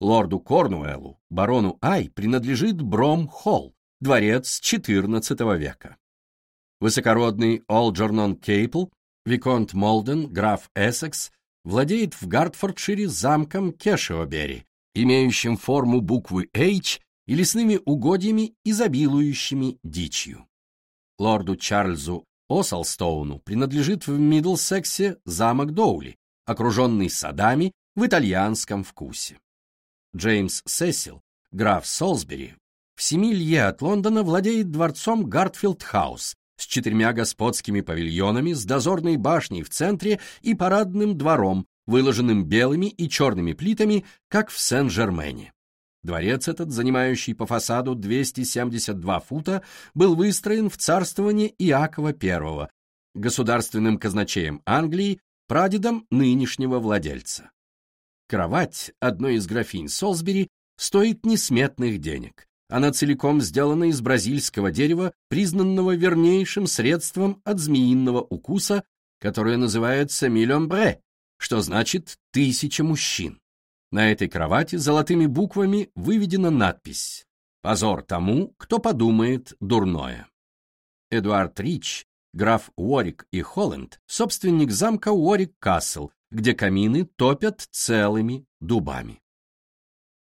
Лорду Корнуэллу, барону Ай, принадлежит Бром-Холл, дворец XIV века. Высокородный Олджернон Кейпл, Виконт Молден, граф Эссекс, владеет в Гартфордшире замком Кешиобери, имеющим форму буквы H и лесными угодьями, изобилующими дичью. Лорду Чарльзу Осалстоуну принадлежит в Мидлсексе замок Доули, окруженный садами в итальянском вкусе. Джеймс Сесил, граф Солсбери, в семи лье от Лондона владеет дворцом Гартфилд-хаус с четырьмя господскими павильонами, с дозорной башней в центре и парадным двором, выложенным белыми и черными плитами, как в Сен-Жермене. Дворец этот, занимающий по фасаду 272 фута, был выстроен в царствование Иакова I, государственным казначеем Англии, прадедом нынешнего владельца. Кровать одной из графинь Солсбери стоит несметных денег. Она целиком сделана из бразильского дерева, признанного вернейшим средством от змеиного укуса, которое называется миллион что значит «тысяча мужчин». На этой кровати золотыми буквами выведена надпись «Позор тому, кто подумает дурное». Эдуард Рич, граф Уорик и Холланд, собственник замка Уорик Касл, где камины топят целыми дубами.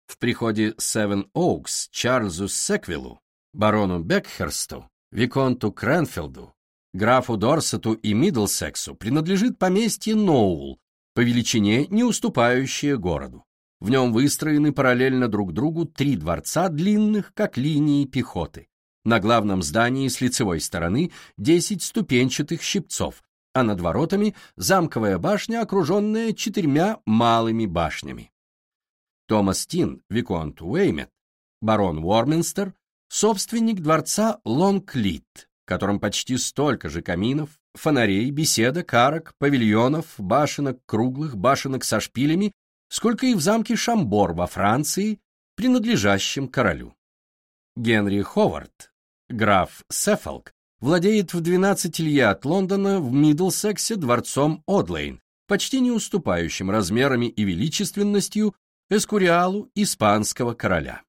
В приходе Севен Оукс Чарльзу Секвиллу, барону Бекхерсту, Виконту Кренфилду, графу Дорсету и Миддлсексу принадлежит поместье Ноул, по величине не уступающее городу. В нем выстроены параллельно друг другу три дворца, длинных, как линии пехоты. На главном здании с лицевой стороны 10 ступенчатых щипцов, а над воротами замковая башня, окруженная четырьмя малыми башнями. Томас Тин, Виконт Уэймет, барон Уорминстер, собственник дворца Лонглит, в котором почти столько же каминов, фонарей, беседок, арок, павильонов, башенок круглых, башенок со шпилями сколько и в замке Шамбор во Франции, принадлежащем королю. Генри Ховард, граф Сеффолк, владеет в 12 лье от Лондона в Миддлсексе дворцом Одлейн, почти не уступающим размерами и величественностью эскуриалу испанского короля.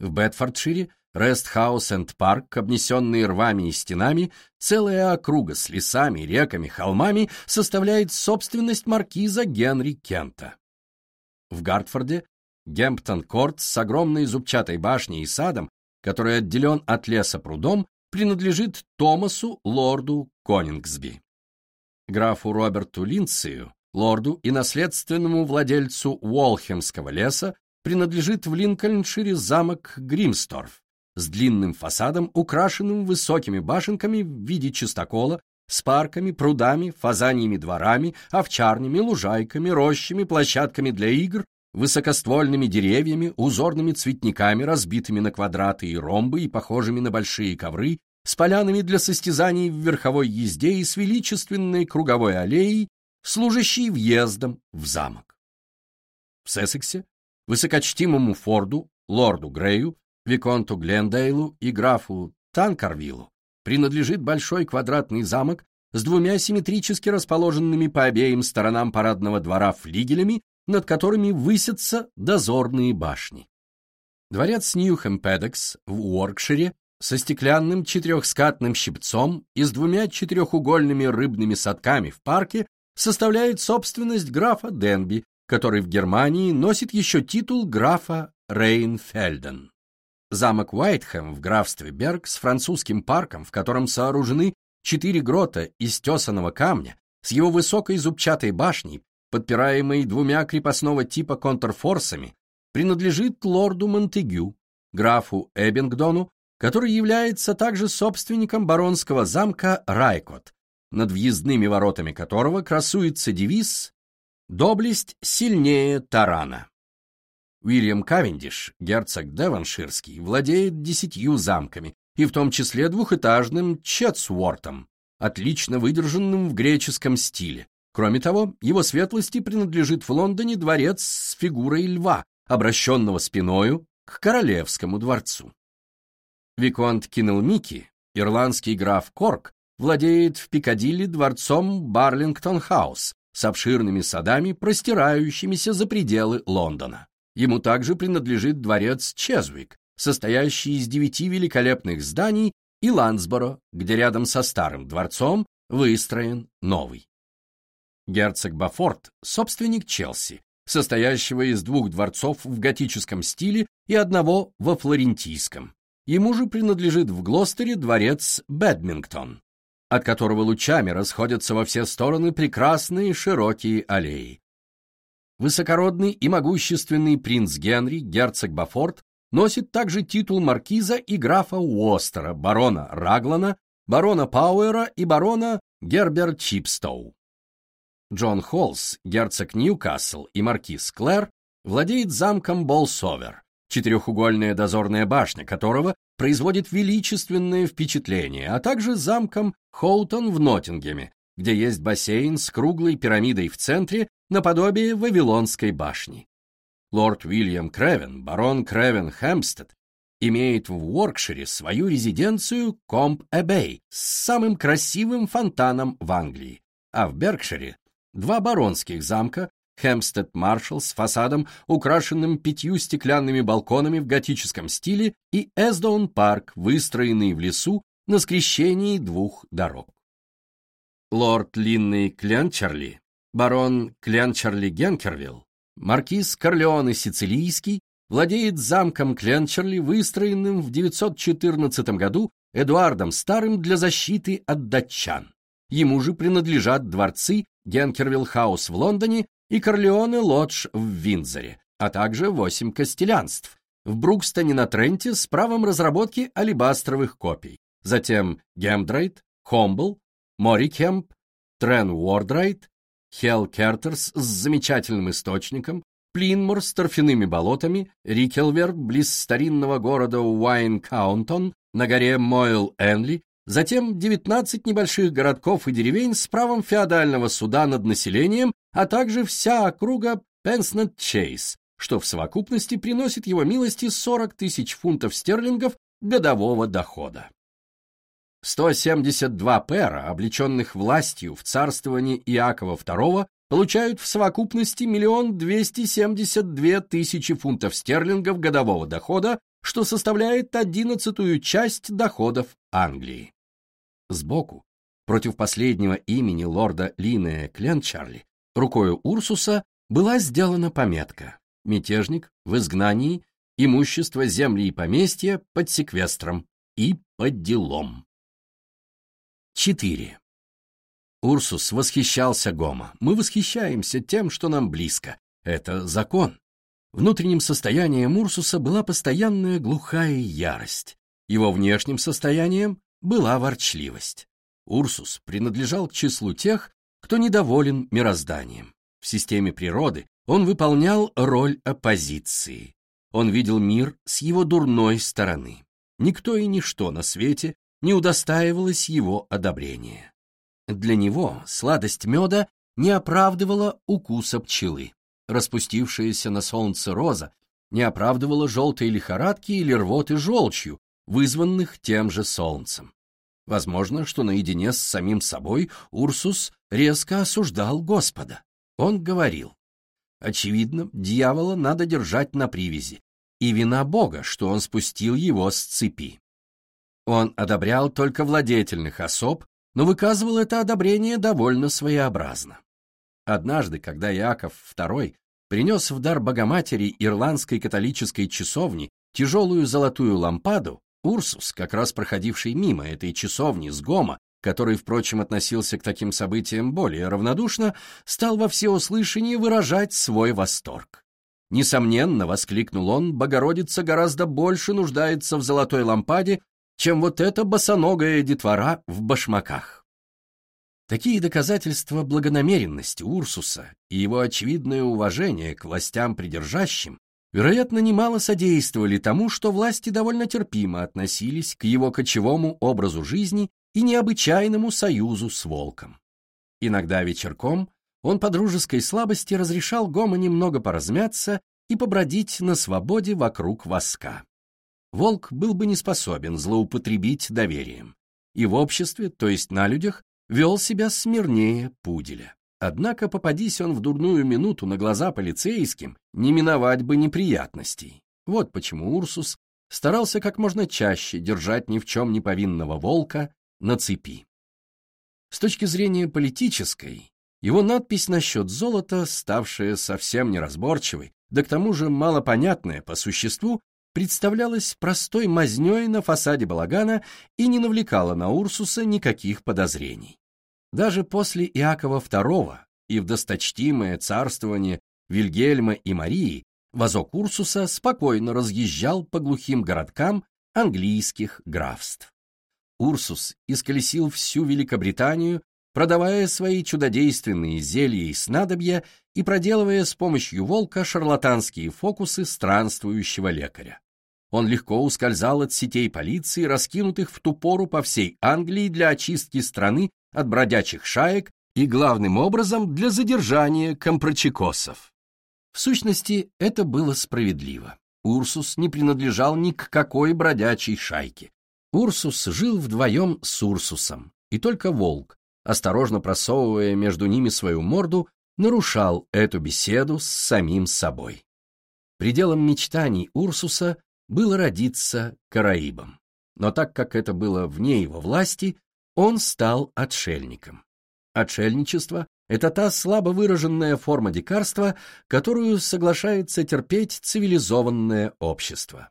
В Бетфордшире Рестхаус энд Парк, обнесенные рвами и стенами, целая округа с лесами, реками, холмами составляет собственность маркиза Генри Кента. В Гартфорде Гемптон-Корт с огромной зубчатой башней и садом, который отделен от леса прудом, принадлежит Томасу лорду Конингсби. Графу Роберту Линдсию, лорду и наследственному владельцу Уолхемского леса, принадлежит в Линкольншире замок Гримсторф, с длинным фасадом, украшенным высокими башенками в виде чистокола, с парками, прудами, фазаньими дворами, овчарнями, лужайками, рощами, площадками для игр, высокоствольными деревьями, узорными цветниками, разбитыми на квадраты и ромбы и похожими на большие ковры, с полянами для состязаний в верховой езде и с величественной круговой аллеей, служащей въездом в замок. В Сессексе высокочтимому Форду, лорду Грею, Виконту Глендейлу и графу Танкарвиллу принадлежит большой квадратный замок с двумя симметрически расположенными по обеим сторонам парадного двора флигелями, над которыми высятся дозорные башни. Дворец Ньюхэм-Педекс в Уоркшире со стеклянным четырехскатным щипцом и с двумя четырехугольными рыбными садками в парке составляет собственность графа Денби, который в Германии носит еще титул графа Рейнфельден. Замок Уайтхэм в графстве Берг с французским парком, в котором сооружены четыре грота из тесаного камня, с его высокой зубчатой башней, подпираемой двумя крепостного типа контрфорсами, принадлежит лорду Монтегю, графу Эббингдону, который является также собственником баронского замка Райкот, над въездными воротами которого красуется девиз «Доблесть сильнее тарана». Уильям Кавендиш, герцог Девонширский, владеет десятью замками, и в том числе двухэтажным Четсвортом, отлично выдержанным в греческом стиле. Кроме того, его светлости принадлежит в Лондоне дворец с фигурой льва, обращенного спиною к королевскому дворцу. Виконт Кинелмики, ирландский граф Корк, владеет в Пикадилли дворцом Барлингтон-хаус с обширными садами, простирающимися за пределы Лондона. Ему также принадлежит дворец Чезвик, состоящий из девяти великолепных зданий, и Ландсборо, где рядом со старым дворцом выстроен новый. Герцог Бафорт – собственник Челси, состоящего из двух дворцов в готическом стиле и одного во флорентийском. Ему же принадлежит в Глостере дворец Бэдмингтон, от которого лучами расходятся во все стороны прекрасные широкие аллеи. Высокородный и могущественный принц Генри, герцог Бафорт, носит также титул маркиза и графа Уостера, барона Раглана, барона Пауэра и барона Гербер Чипстоу. Джон Холлс, герцог Ньюкасл и маркиз Клэр, владеет замком Болсовер, четырехугольная дозорная башня которого производит величественное впечатление, а также замком Хоутон в Ноттингеме, где есть бассейн с круглой пирамидой в центре наподобие Вавилонской башни. Лорд Уильям Кревен, барон Кревен Хэмпстед, имеет в Уоркшире свою резиденцию Комп-Эбей с самым красивым фонтаном в Англии, а в Беркшире два баронских замка Хэмпстед Маршалл с фасадом, украшенным пятью стеклянными балконами в готическом стиле, и Эсдоун Парк, выстроенный в лесу на скрещении двух дорог. Лорд Линный Кленчерли, барон Кленчерли Генкервилл, Маркиз Корлеоне Сицилийский владеет замком Кленчарли, выстроенным в 914 году Эдуардом Старым для защиты от датчан. Ему же принадлежат дворцы Генкервилл-хаус в Лондоне и Корлеоне-лодж в Виндзоре, а также восемь кастелянств в Брукстоне на Тренте с правом разработки алебастровых копей, затем Гемдрайт, Хомбл, Морикемп, Трен Уордрайт, Хелл Кертерс с замечательным источником, Плинмур с торфяными болотами, Рикелвер близ старинного города Уайн-Каунтон на горе Мойл-Энли, затем 19 небольших городков и деревень с правом феодального суда над населением, а также вся округа Пенснет-Чейз, что в совокупности приносит его милости 40 тысяч фунтов стерлингов годового дохода. 172 пера, облеченных властью в царствовании Иакова II, получают в совокупности миллион двести семьдесят две тысячи фунтов стерлингов годового дохода, что составляет одиннадцатую часть доходов Англии. Сбоку, против последнего имени лорда Линнея Кленчарли, рукою Урсуса была сделана пометка «Мятежник в изгнании, имущество земли и поместья под секвестром и под делом». 4. Урсус восхищался Гома. Мы восхищаемся тем, что нам близко. Это закон. Внутренним состоянием Урсуса была постоянная глухая ярость. Его внешним состоянием была ворчливость. Урсус принадлежал к числу тех, кто недоволен мирозданием. В системе природы он выполнял роль оппозиции. Он видел мир с его дурной стороны. Никто и ничто на свете не удостаивалась его одобрения. Для него сладость меда не оправдывала укуса пчелы. Распустившаяся на солнце роза не оправдывала желтой лихорадки или рвоты желчью, вызванных тем же солнцем. Возможно, что наедине с самим собой Урсус резко осуждал Господа. Он говорил, очевидно, дьявола надо держать на привязи, и вина Бога, что он спустил его с цепи. Он одобрял только владетельных особ, но выказывал это одобрение довольно своеобразно. Однажды, когда Иаков II принес в дар Богоматери ирландской католической часовни тяжелую золотую лампаду, Урсус, как раз проходивший мимо этой часовни с Гома, который, впрочем, относился к таким событиям более равнодушно, стал во всеуслышание выражать свой восторг. Несомненно, воскликнул он, Богородица гораздо больше нуждается в золотой лампаде, чем вот эта босоногая детвора в башмаках. Такие доказательства благонамеренности Урсуса и его очевидное уважение к властям придержащим, вероятно, немало содействовали тому, что власти довольно терпимо относились к его кочевому образу жизни и необычайному союзу с волком. Иногда вечерком он по дружеской слабости разрешал Гома немного поразмяться и побродить на свободе вокруг воска. Волк был бы не способен злоупотребить доверием, и в обществе, то есть на людях, вел себя смирнее пуделя. Однако, попадись он в дурную минуту на глаза полицейским, не миновать бы неприятностей. Вот почему Урсус старался как можно чаще держать ни в чем не повинного волка на цепи. С точки зрения политической, его надпись насчет золота, ставшая совсем неразборчивой, да к тому же малопонятная по существу, представлялась простой мазнёй на фасаде балагана и не навлекала на Урсуса никаких подозрений. Даже после Иакова II и в досточтимое царствование Вильгельма и Марии возок Урсуса спокойно разъезжал по глухим городкам английских графств. Урсус исколесил всю Великобританию продавая свои чудодейственные зелья и снадобья и проделывая с помощью волка шарлатанские фокусы странствующего лекаря. Он легко ускользал от сетей полиции, раскинутых в ту пору по всей Англии для очистки страны от бродячих шаек и, главным образом, для задержания компрочекосов. В сущности, это было справедливо. Урсус не принадлежал ни к какой бродячей шайке. Урсус жил вдвоем с Урсусом, и только волк, осторожно просовывая между ними свою морду, нарушал эту беседу с самим собой. Пределом мечтаний Урсуса было родиться Караибом, но так как это было вне его власти, он стал отшельником. Отшельничество — это та слабо выраженная форма дикарства, которую соглашается терпеть цивилизованное общество.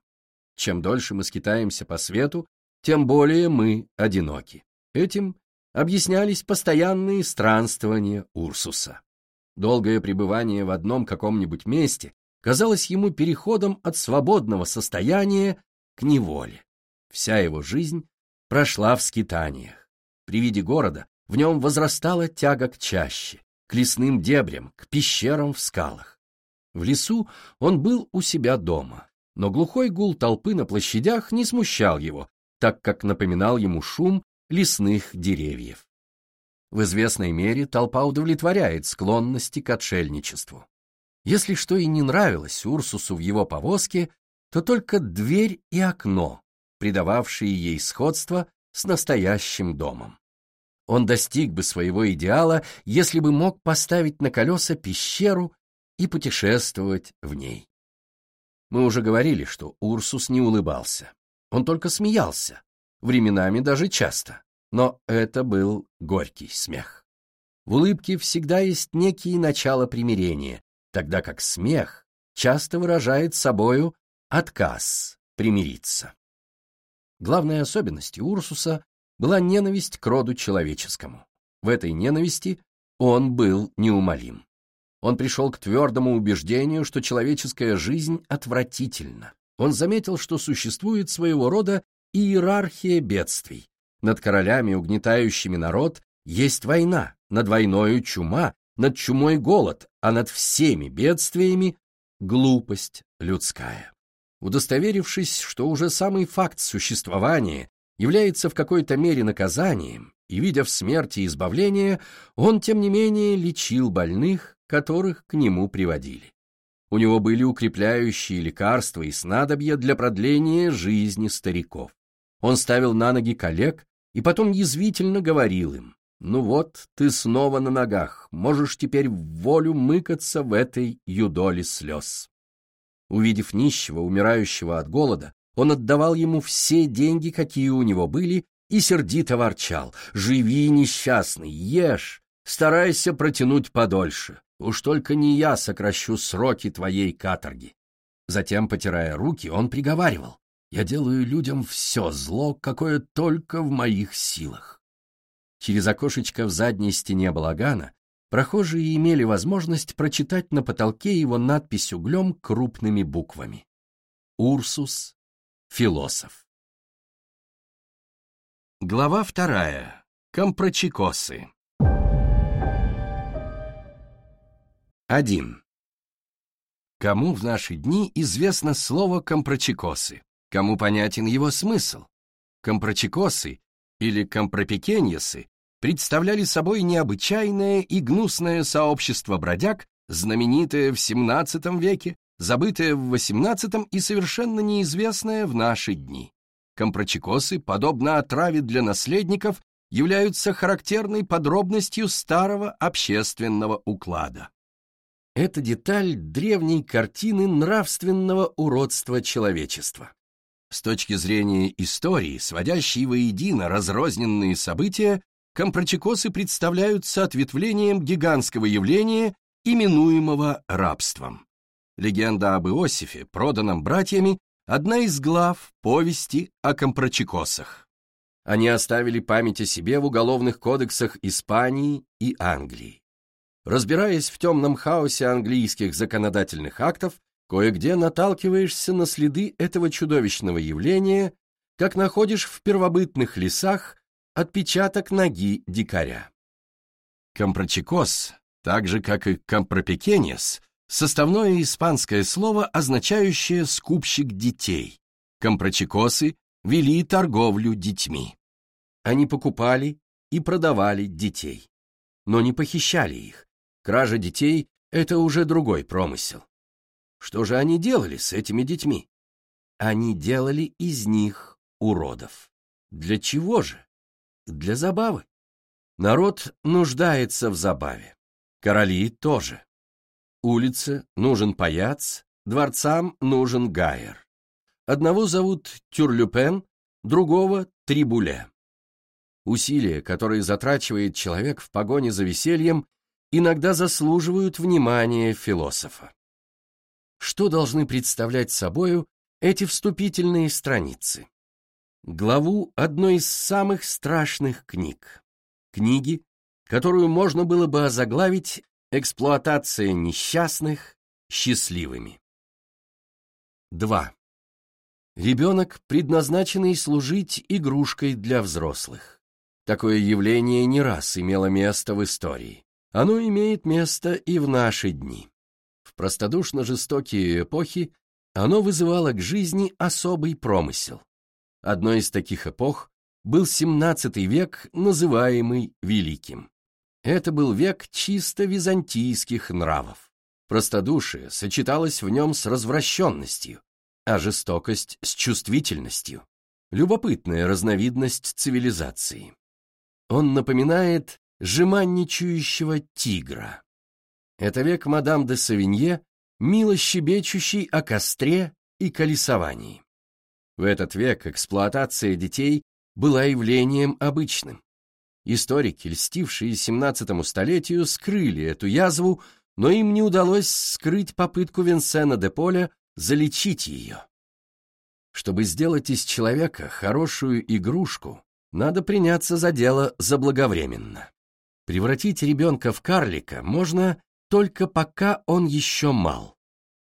Чем дольше мы скитаемся по свету, тем более мы одиноки. Этим объяснялись постоянные странствования Урсуса. Долгое пребывание в одном каком-нибудь месте казалось ему переходом от свободного состояния к неволе. Вся его жизнь прошла в скитаниях. При виде города в нем возрастала тяга к чаще, к лесным дебрям, к пещерам в скалах. В лесу он был у себя дома, но глухой гул толпы на площадях не смущал его, так как напоминал ему шум лесных деревьев. В известной мере толпа удовлетворяет склонности к отшельничеству. Если что и не нравилось Урсусу в его повозке, то только дверь и окно, придававшие ей сходство с настоящим домом. Он достиг бы своего идеала, если бы мог поставить на колеса пещеру и путешествовать в ней. Мы уже говорили, что Урсус не улыбался. Он только смеялся, временами даже часто, но это был горький смех. В улыбке всегда есть некие начала примирения, тогда как смех часто выражает собою отказ примириться. Главной особенностью Урсуса была ненависть к роду человеческому. В этой ненависти он был неумолим. Он пришел к твердому убеждению, что человеческая жизнь отвратительна. Он заметил, что существует своего рода иерархия бедствий. Над королями, угнетающими народ, есть война, над войною чума, над чумой голод, а над всеми бедствиями — глупость людская. Удостоверившись, что уже самый факт существования является в какой-то мере наказанием, и, видя в смерти избавление, он, тем не менее, лечил больных, которых к нему приводили. У него были укрепляющие лекарства и снадобья для продления жизни стариков. Он ставил на ноги коллег и потом язвительно говорил им, «Ну вот, ты снова на ногах, можешь теперь в волю мыкаться в этой юдоле слез». Увидев нищего, умирающего от голода, он отдавал ему все деньги, какие у него были, и сердито ворчал, «Живи, несчастный, ешь, старайся протянуть подольше. Уж только не я сокращу сроки твоей каторги. Затем, потирая руки, он приговаривал. Я делаю людям все зло, какое только в моих силах. Через окошечко в задней стене балагана прохожие имели возможность прочитать на потолке его надпись углем крупными буквами. Урсус — философ. Глава вторая. Компрочекосы. 1. Кому в наши дни известно слово «компрочекосы»? Кому понятен его смысл? Компрочекосы или компропекеньесы представляли собой необычайное и гнусное сообщество бродяг, знаменитое в XVII веке, забытое в XVIII и совершенно неизвестное в наши дни. Компрочекосы, подобно отраве для наследников, являются характерной подробностью старого общественного уклада. Это деталь древней картины нравственного уродства человечества. С точки зрения истории, сводящей воедино разрозненные события, компрочекосы представляются ответвлением гигантского явления, именуемого рабством. Легенда об Иосифе, проданном братьями, одна из глав повести о компрочекосах. Они оставили память о себе в уголовных кодексах Испании и Англии. Разбираясь в темном хаосе английских законодательных актов, кое-где наталкиваешься на следы этого чудовищного явления, как находишь в первобытных лесах отпечаток ноги дикаря. Компрочекос, так же как и компропекенес, составное испанское слово, означающее «скупщик детей». Компрочекосы вели торговлю детьми. Они покупали и продавали детей, но не похищали их. Кража детей — это уже другой промысел. Что же они делали с этими детьми? Они делали из них уродов. Для чего же? Для забавы. Народ нуждается в забаве. Короли тоже. Улице нужен паяц, дворцам нужен гайер. Одного зовут Тюрлюпен, другого — Трибуле. Усилия, которые затрачивает человек в погоне за весельем, иногда заслуживают внимания философа. Что должны представлять собою эти вступительные страницы? Главу одной из самых страшных книг. Книги, которую можно было бы озаглавить Эксплуатация несчастных счастливыми. 2. Ребенок, предназначенный служить игрушкой для взрослых. Такое явление не раз имело место в истории. Оно имеет место и в наши дни. Простодушно жестокие эпохи оно вызывало к жизни особый промысел. Одной из таких эпох был XVII век, называемый Великим. Это был век чисто византийских нравов. Простодушие сочеталось в нем с развращенностью, а жестокость с чувствительностью. Любопытная разновидность цивилизации. Он напоминает жеманничающего тигра. Это век мадам де Савинье, мило щебечущий о костре и колесовании. В этот век эксплуатация детей была явлением обычным. Историки, льстившие XVII столетию, скрыли эту язву, но им не удалось скрыть попытку Винсена де Поля залечить ее. Чтобы сделать из человека хорошую игрушку, надо приняться за дело заблаговременно. Превратить ребенка в карлика можно только пока он еще мал.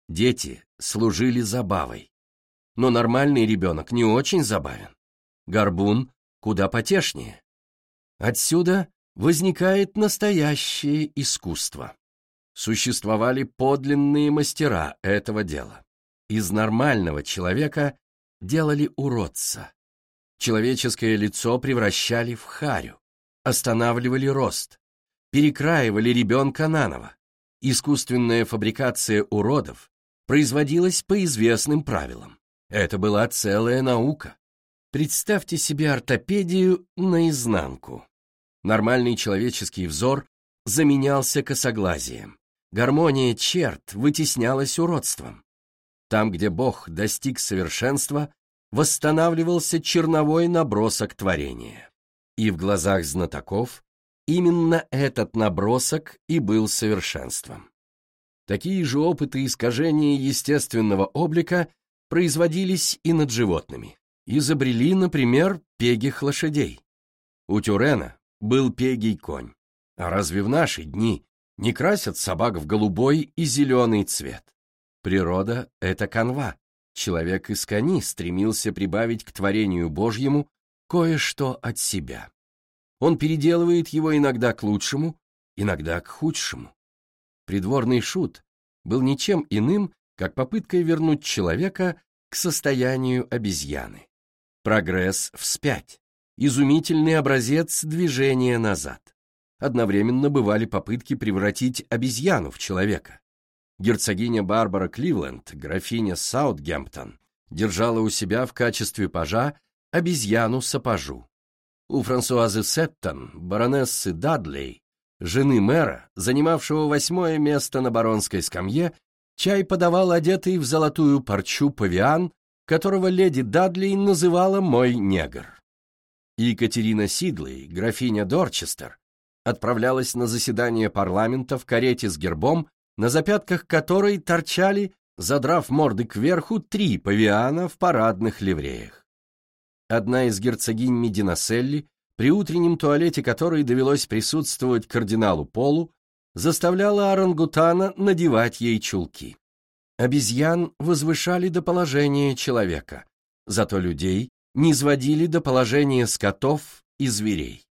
Дети служили забавой. Но нормальный ребенок не очень забавен. Горбун куда потешнее. Отсюда возникает настоящее искусство. Существовали подлинные мастера этого дела. Из нормального человека делали уродца. Человеческое лицо превращали в харю, останавливали рост, перекраивали ребенка наново. Искусственная фабрикация уродов производилась по известным правилам. Это была целая наука. Представьте себе ортопедию наизнанку. Нормальный человеческий взор заменялся косоглазием. Гармония черт вытеснялась уродством. Там, где Бог достиг совершенства, восстанавливался черновой набросок творения. И в глазах знатоков, именно этот набросок и был совершенством. Такие же опыты искажения естественного облика производились и над животными. Изобрели, например, пегих лошадей. У Тюрена был пегий конь. А разве в наши дни не красят собак в голубой и зеленый цвет? Природа — это канва. Человек из кони стремился прибавить к творению Божьему кое-что от себя. Он переделывает его иногда к лучшему, иногда к худшему. Придворный шут был ничем иным, как попыткой вернуть человека к состоянию обезьяны. Прогресс вспять, изумительный образец движения назад. Одновременно бывали попытки превратить обезьяну в человека. Герцогиня Барбара Кливленд, графиня Саутгемптон, держала у себя в качестве пажа обезьяну-сапожу. У Франсуазы Сеттон, баронессы Дадлей, жены мэра, занимавшего восьмое место на баронской скамье, чай подавал одетый в золотую парчу павиан, которого леди Дадлей называла «мой негр». Екатерина Сидлей, графиня Дорчестер, отправлялась на заседание парламента в карете с гербом, на запятках которой торчали, задрав морды кверху, три павиана в парадных ливреях. Одна из герцогинь Мединаселли при утреннем туалете которой довелось присутствовать кардиналу Полу, заставляла орангутана надевать ей чулки. Обезьян возвышали до положения человека, зато людей низводили до положения скотов и зверей.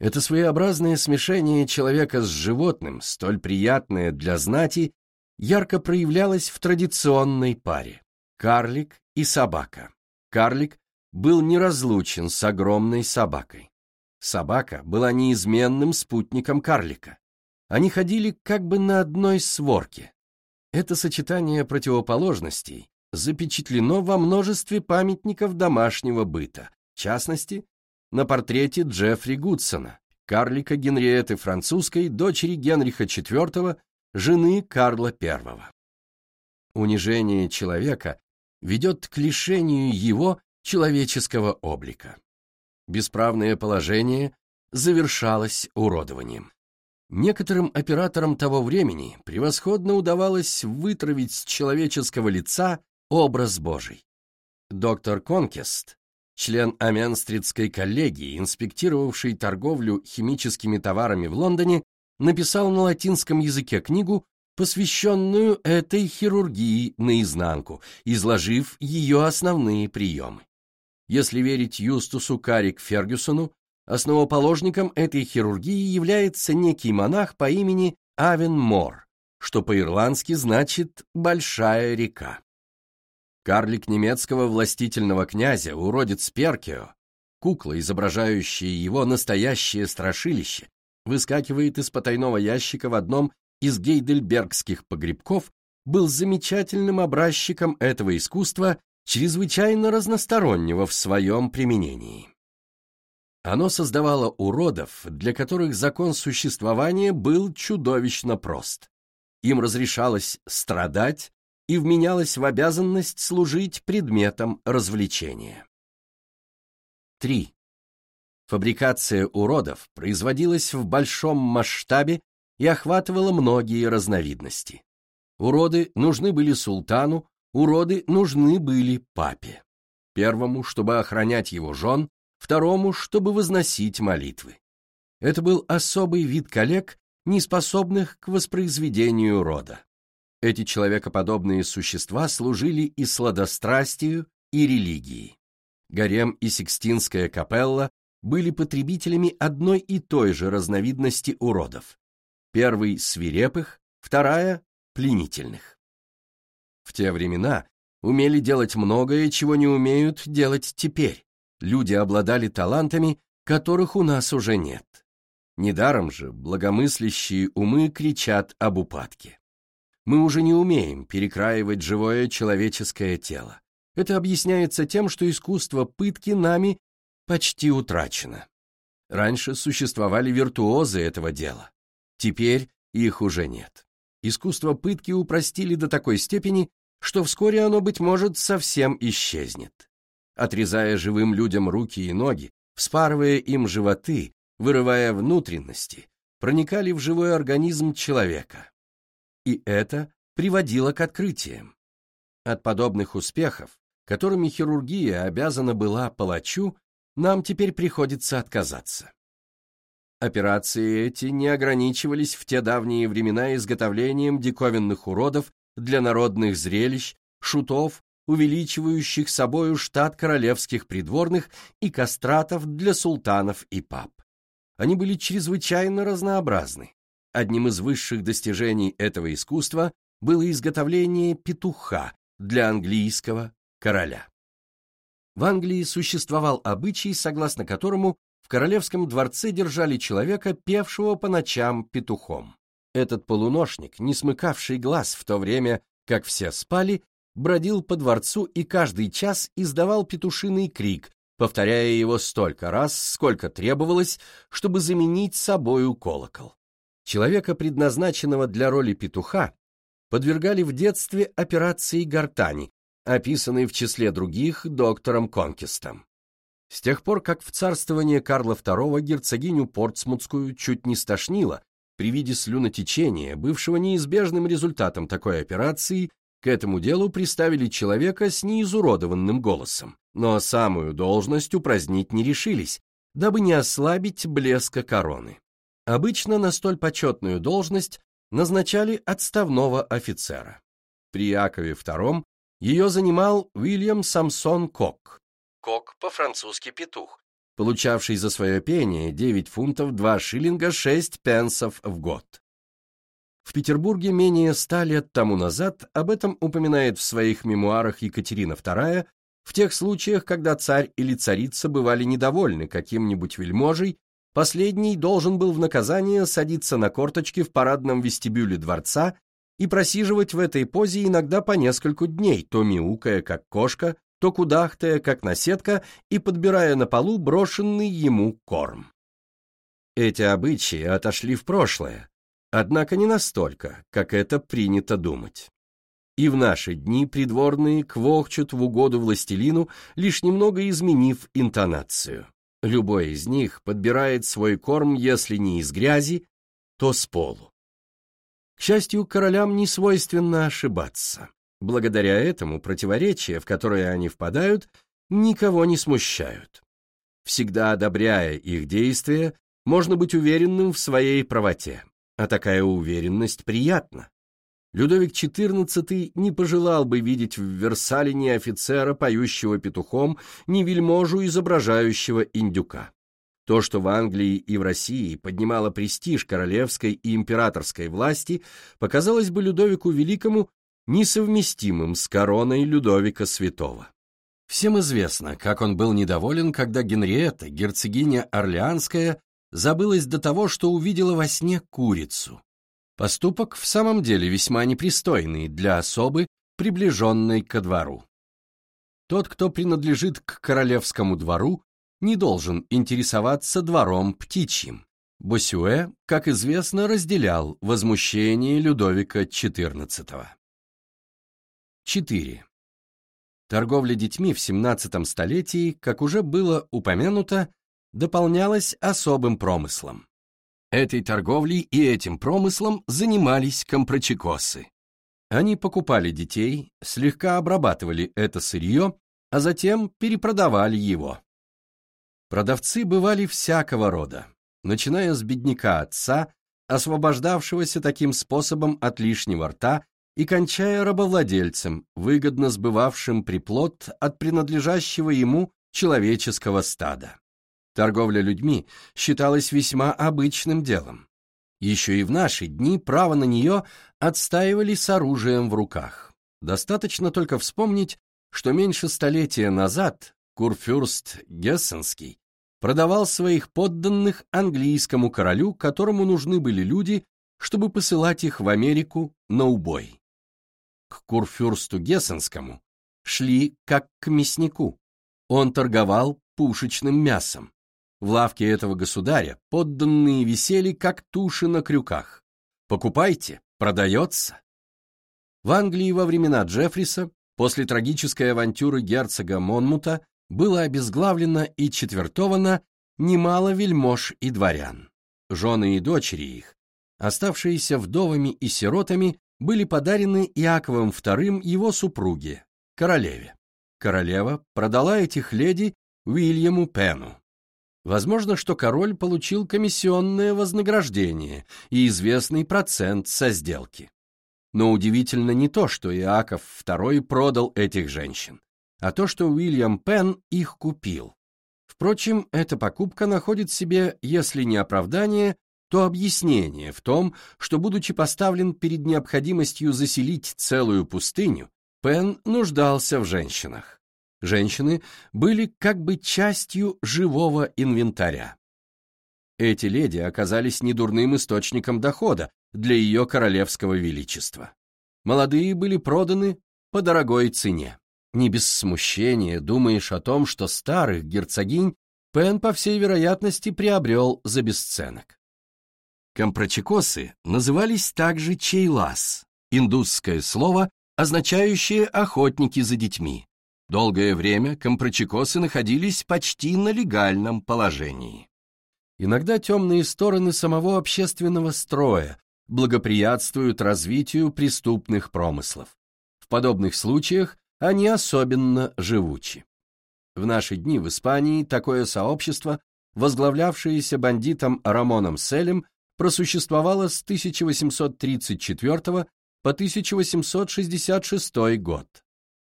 Это своеобразное смешение человека с животным, столь приятное для знати, ярко проявлялось в традиционной паре – карлик и собака. Карлик был неразлучен с огромной собакой. Собака была неизменным спутником карлика. Они ходили как бы на одной сворке. Это сочетание противоположностей запечатлено во множестве памятников домашнего быта, в частности, на портрете Джеффри Гудсона, карлика Генриеты Французской, дочери Генриха IV, жены Карла I. Унижение человека ведет к лишению его человеческого облика бесправное положение завершалось уродованием. Некоторым операторам того времени превосходно удавалось вытравить с человеческого лица образ Божий. Доктор Конкест, член Аменстритской коллегии, инспектировавший торговлю химическими товарами в Лондоне, написал на латинском языке книгу, посвященную этой хирургии наизнанку, изложив ее основные приемы. Если верить Юстусу Карик Фергюсону, основоположником этой хирургии является некий монах по имени Авен Мор, что по-ирландски значит «большая река». Карлик немецкого властительного князя, уродец Перкио, кукла, изображающая его настоящее страшилище, выскакивает из потайного ящика в одном из гейдельбергских погребков, был замечательным образчиком этого искусства чрезвычайно разностороннего в своем применении. Оно создавало уродов, для которых закон существования был чудовищно прост. Им разрешалось страдать и вменялось в обязанность служить предметом развлечения. 3. Фабрикация уродов производилась в большом масштабе и охватывала многие разновидности. Уроды нужны были султану, уроды нужны были папе. Первому, чтобы охранять его жен, второму, чтобы возносить молитвы. Это был особый вид коллег, не способных к воспроизведению рода. Эти человекоподобные существа служили и сладострастию, и религии. Гарем и Сикстинская капелла были потребителями одной и той же разновидности уродов. Первый — свирепых, вторая — пленительных в те времена умели делать многое, чего не умеют делать теперь. Люди обладали талантами, которых у нас уже нет. Недаром же благомыслящие умы кричат об упадке. Мы уже не умеем перекраивать живое человеческое тело. Это объясняется тем, что искусство пытки нами почти утрачено. Раньше существовали виртуозы этого дела. Теперь их уже нет. Искусство пытки упростили до такой степени, что вскоре оно, быть может, совсем исчезнет. Отрезая живым людям руки и ноги, вспарывая им животы, вырывая внутренности, проникали в живой организм человека. И это приводило к открытиям. От подобных успехов, которыми хирургия обязана была палачу, нам теперь приходится отказаться. Операции эти не ограничивались в те давние времена изготовлением диковинных уродов для народных зрелищ, шутов, увеличивающих собою штат королевских придворных и кастратов для султанов и пап. Они были чрезвычайно разнообразны. Одним из высших достижений этого искусства было изготовление петуха для английского короля. В Англии существовал обычай, согласно которому в королевском дворце держали человека, певшего по ночам петухом. Этот полуношник, не смыкавший глаз в то время, как все спали, бродил по дворцу и каждый час издавал петушиный крик, повторяя его столько раз, сколько требовалось, чтобы заменить собою колокол. Человека, предназначенного для роли петуха, подвергали в детстве операции гортани, описанной в числе других доктором Конкистом. С тех пор, как в царствование Карла II герцогиню Портсмутскую чуть не стошнило при виде слюнотечения, бывшего неизбежным результатом такой операции, к этому делу приставили человека с неизуродованным голосом, но самую должность упразднить не решились, дабы не ослабить блеска короны. Обычно на столь почетную должность назначали отставного офицера. При Якове II ее занимал Уильям Самсон Кок. Кок по-французски петух, получавший за свое пение 9 фунтов 2 шиллинга 6 пенсов в год. В Петербурге менее ста лет тому назад об этом упоминает в своих мемуарах Екатерина II в тех случаях, когда царь или царица бывали недовольны каким-нибудь вельможей, последний должен был в наказание садиться на корточки в парадном вестибюле дворца и просиживать в этой позе иногда по нескольку дней, то мяукая, как кошка, то кудахтая, как наседка, и подбирая на полу брошенный ему корм. Эти обычаи отошли в прошлое, Однако не настолько, как это принято думать. И в наши дни придворные квохчут в угоду властелину, лишь немного изменив интонацию. Любой из них подбирает свой корм, если не из грязи, то с полу. К счастью, королям не свойственно ошибаться. Благодаря этому противоречия, в которые они впадают, никого не смущают. Всегда одобряя их действия, можно быть уверенным в своей правоте а такая уверенность приятна. Людовик XIV не пожелал бы видеть в Версале ни офицера, поющего петухом, ни вельможу, изображающего индюка. То, что в Англии и в России поднимало престиж королевской и императорской власти, показалось бы Людовику Великому несовместимым с короной Людовика Святого. Всем известно, как он был недоволен, когда Генриетта, герцогиня Орлеанская, забылась до того, что увидела во сне курицу. Поступок в самом деле весьма непристойный для особы, приближенной ко двору. Тот, кто принадлежит к королевскому двору, не должен интересоваться двором птичьим. Босюэ, как известно, разделял возмущение Людовика XIV. 4. Торговля детьми в XVII столетии, как уже было упомянуто, дополнялась особым промыслом. Этой торговлей и этим промыслом занимались компрочекосы. Они покупали детей, слегка обрабатывали это сырье, а затем перепродавали его. Продавцы бывали всякого рода, начиная с бедняка отца, освобождавшегося таким способом от лишнего рта, и кончая рабовладельцем, выгодно сбывавшим приплод от принадлежащего ему человеческого стада. Торговля людьми считалась весьма обычным делом. Еще и в наши дни право на нее отстаивали с оружием в руках. Достаточно только вспомнить, что меньше столетия назад Курфюрст Гессенский продавал своих подданных английскому королю, которому нужны были люди, чтобы посылать их в Америку на убой. К Курфюрсту Гессенскому шли как к мяснику. Он торговал пушечным мясом. В лавке этого государя подданные висели, как туши на крюках. Покупайте, продается. В Англии во времена Джеффриса, после трагической авантюры герцога Монмута, было обезглавлено и четвертовано немало вельмож и дворян. Жены и дочери их, оставшиеся вдовами и сиротами, были подарены Иаковом II его супруге, королеве. Королева продала этих леди Уильяму Пену. Возможно, что король получил комиссионное вознаграждение и известный процент со сделки. Но удивительно не то, что Иаков II продал этих женщин, а то, что Уильям Пен их купил. Впрочем, эта покупка находит себе, если не оправдание, то объяснение в том, что, будучи поставлен перед необходимостью заселить целую пустыню, Пен нуждался в женщинах. Женщины были как бы частью живого инвентаря. Эти леди оказались недурным источником дохода для ее королевского величества. Молодые были проданы по дорогой цене. Не без смущения думаешь о том, что старых герцогинь Пен, по всей вероятности, приобрел за бесценок. Компрочекосы назывались также чейлас, индусское слово, означающее «охотники за детьми». Долгое время компрочекосы находились почти на легальном положении. Иногда темные стороны самого общественного строя благоприятствуют развитию преступных промыслов. В подобных случаях они особенно живучи. В наши дни в Испании такое сообщество, возглавлявшееся бандитом Рамоном Селем, просуществовало с 1834 по 1866 год.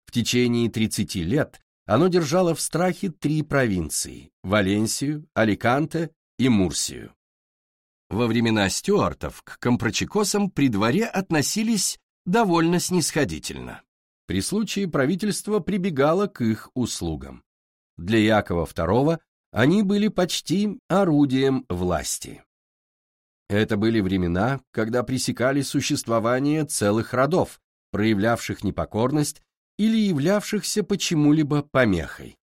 В течение 30 лет оно держало в страхе три провинции – Валенсию, Аликанте и Мурсию. Во времена стюартов к компрочекосам при дворе относились довольно снисходительно. При случае правительство прибегало к их услугам. Для Якова II они были почти орудием власти. Это были времена, когда пресекали существование целых родов, проявлявших непокорность или являвшихся почему-либо помехой,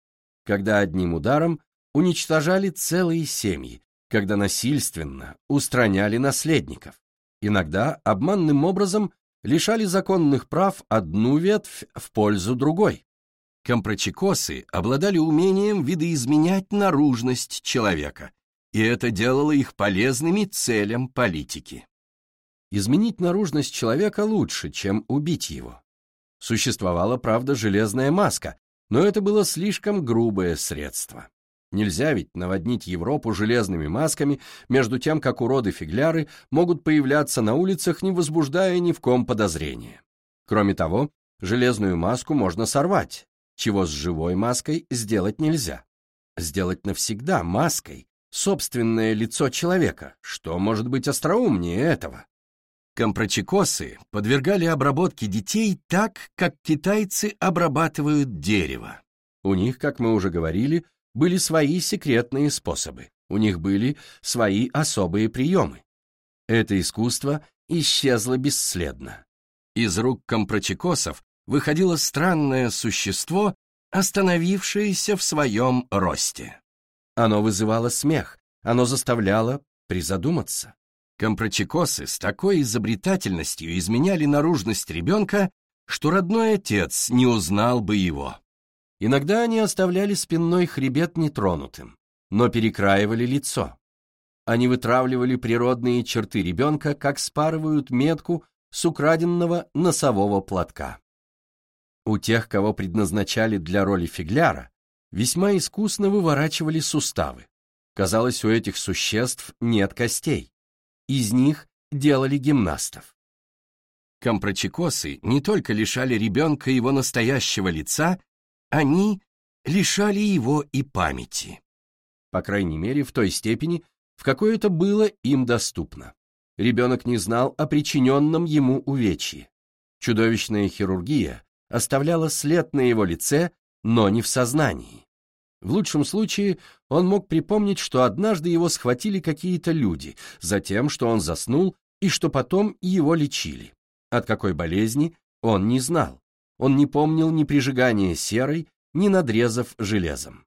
когда одним ударом уничтожали целые семьи, когда насильственно устраняли наследников, иногда обманным образом лишали законных прав одну ветвь в пользу другой. Компрочекосы обладали умением видоизменять наружность человека, и это делало их полезными целям политики. Изменить наружность человека лучше, чем убить его. Существовала, правда, железная маска, но это было слишком грубое средство. Нельзя ведь наводнить Европу железными масками, между тем, как уроды-фигляры могут появляться на улицах, не возбуждая ни в ком подозрения. Кроме того, железную маску можно сорвать, чего с живой маской сделать нельзя. Сделать навсегда маской собственное лицо человека, что может быть остроумнее этого? Компрочекосы подвергали обработке детей так, как китайцы обрабатывают дерево. У них, как мы уже говорили, были свои секретные способы, у них были свои особые приемы. Это искусство исчезло бесследно. Из рук компрочекосов выходило странное существо, остановившееся в своем росте. Оно вызывало смех, оно заставляло призадуматься. Компрочекосы с такой изобретательностью изменяли наружность ребенка, что родной отец не узнал бы его. Иногда они оставляли спинной хребет нетронутым, но перекраивали лицо. Они вытравливали природные черты ребенка, как спарывают метку с украденного носового платка. У тех, кого предназначали для роли фигляра, весьма искусно выворачивали суставы. Казалось, у этих существ нет костей. Из них делали гимнастов. Компрочекосы не только лишали ребенка его настоящего лица, они лишали его и памяти. По крайней мере, в той степени, в какой это было им доступно. Ребенок не знал о причиненном ему увечье. Чудовищная хирургия оставляла след на его лице, но не в сознании. В лучшем случае он мог припомнить, что однажды его схватили какие-то люди, затем, что он заснул и что потом его лечили. От какой болезни он не знал. Он не помнил ни прижигания серой, ни надрезов железом.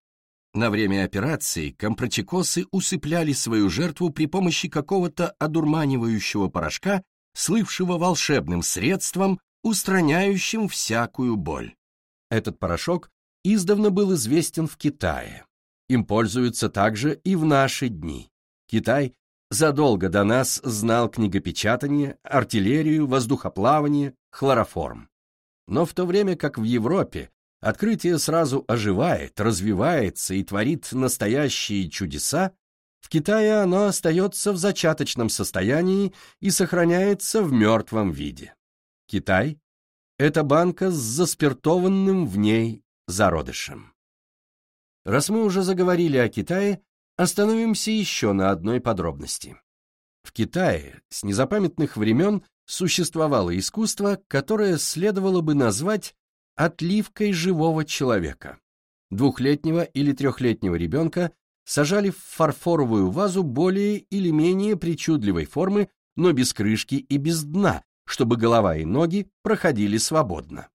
На время операции компрочекосы усыпляли свою жертву при помощи какого-то одурманивающего порошка, слывшего волшебным средством, устраняющим всякую боль. Этот порошок издавна был известен в Китае. им пользуются также и в наши дни. Китай задолго до нас знал книгопечатание, артиллерию, воздухоплавание, хлороформ. Но в то время как в Европе открытие сразу оживает, развивается и творит настоящие чудеса, в Китае оно остается в зачаточном состоянии и сохраняется в мертвом виде. Китай — это банка с заспиртованным в ней зародышем. Раз мы уже заговорили о Китае, остановимся еще на одной подробности. В Китае с незапамятных времен существовало искусство, которое следовало бы назвать отливкой живого человека. Двухлетнего или трехлетнего ребенка сажали в фарфоровую вазу более или менее причудливой формы, но без крышки и без дна, чтобы голова и ноги проходили свободно.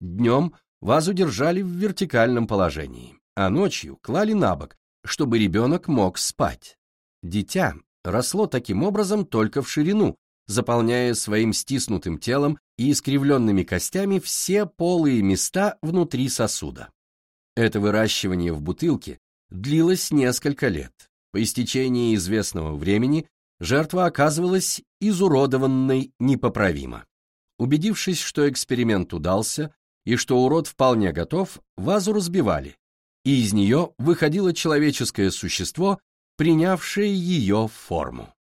Днем вазу держали в вертикальном положении, а ночью клали на бок, чтобы ребенок мог спать. Дитя росло таким образом только в ширину, заполняя своим стиснутым телом и искривленными костями все полые места внутри сосуда. Это выращивание в бутылке длилось несколько лет. По истечении известного времени жертва оказывалась изуродованной непоправимо. Убедившись, что эксперимент удался и что урод вполне готов, вазу разбивали, и из нее выходило человеческое существо, принявшее ее форму.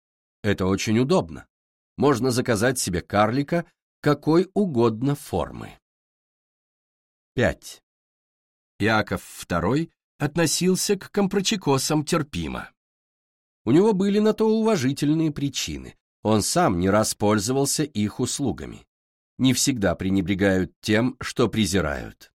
Это очень удобно. Можно заказать себе карлика какой угодно формы. 5. Иаков II относился к компрочекосам терпимо. У него были на то уважительные причины. Он сам не раз пользовался их услугами. Не всегда пренебрегают тем, что презирают.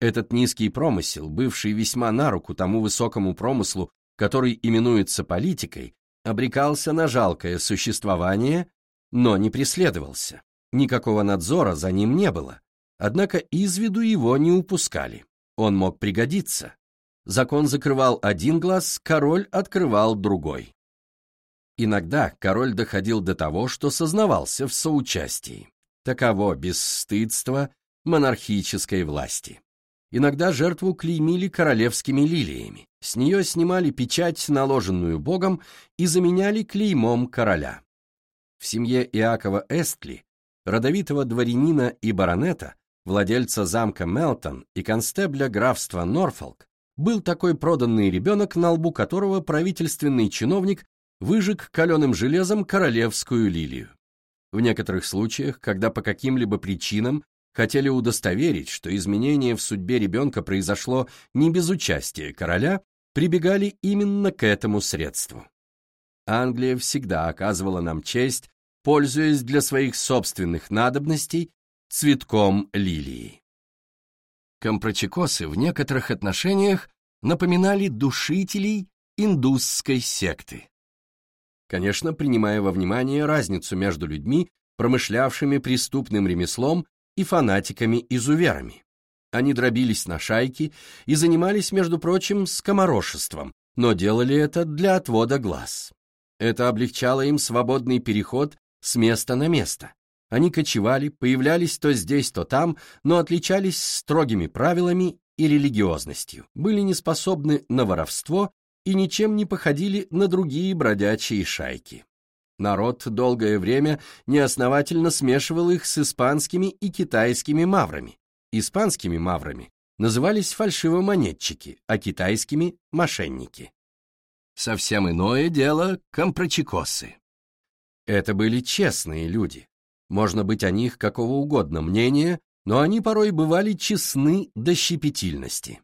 Этот низкий промысел, бывший весьма на руку тому высокому промыслу, который именуется политикой, обрекался на жалкое существование, но не преследовался. Никакого надзора за ним не было. Однако из виду его не упускали. Он мог пригодиться закон закрывал один глаз, король открывал другой. Иногда король доходил до того, что сознавался в соучастии. Таково бесстыдство монархической власти. Иногда жертву клеймили королевскими лилиями. С нее снимали печать, наложенную богом, и заменяли клеймом короля. В семье Иакова Эстли, родовитого дворянина и баронета, владельца замка Мелтон и констебля графства Норфолк, был такой проданный ребенок, на лбу которого правительственный чиновник выжег каленым железом королевскую лилию. В некоторых случаях, когда по каким-либо причинам хотели удостоверить, что изменение в судьбе ребенка произошло не без участия короля, прибегали именно к этому средству. Англия всегда оказывала нам честь, пользуясь для своих собственных надобностей цветком лилии. Компрочекосы в некоторых отношениях напоминали душителей индусской секты. Конечно, принимая во внимание разницу между людьми, промышлявшими преступным ремеслом, и фанатиками-изуверами. Они дробились на шайки и занимались, между прочим, скоморошеством, но делали это для отвода глаз. Это облегчало им свободный переход с места на место. Они кочевали, появлялись то здесь, то там, но отличались строгими правилами и религиозностью, были неспособны на воровство и ничем не походили на другие бродячие шайки. Народ долгое время неосновательно смешивал их с испанскими и китайскими маврами. Испанскими маврами назывались фальшивомонетчики, а китайскими – мошенники. Совсем иное дело – компрочекосы. Это были честные люди, можно быть о них какого угодно мнения, но они порой бывали честны до щепетильности.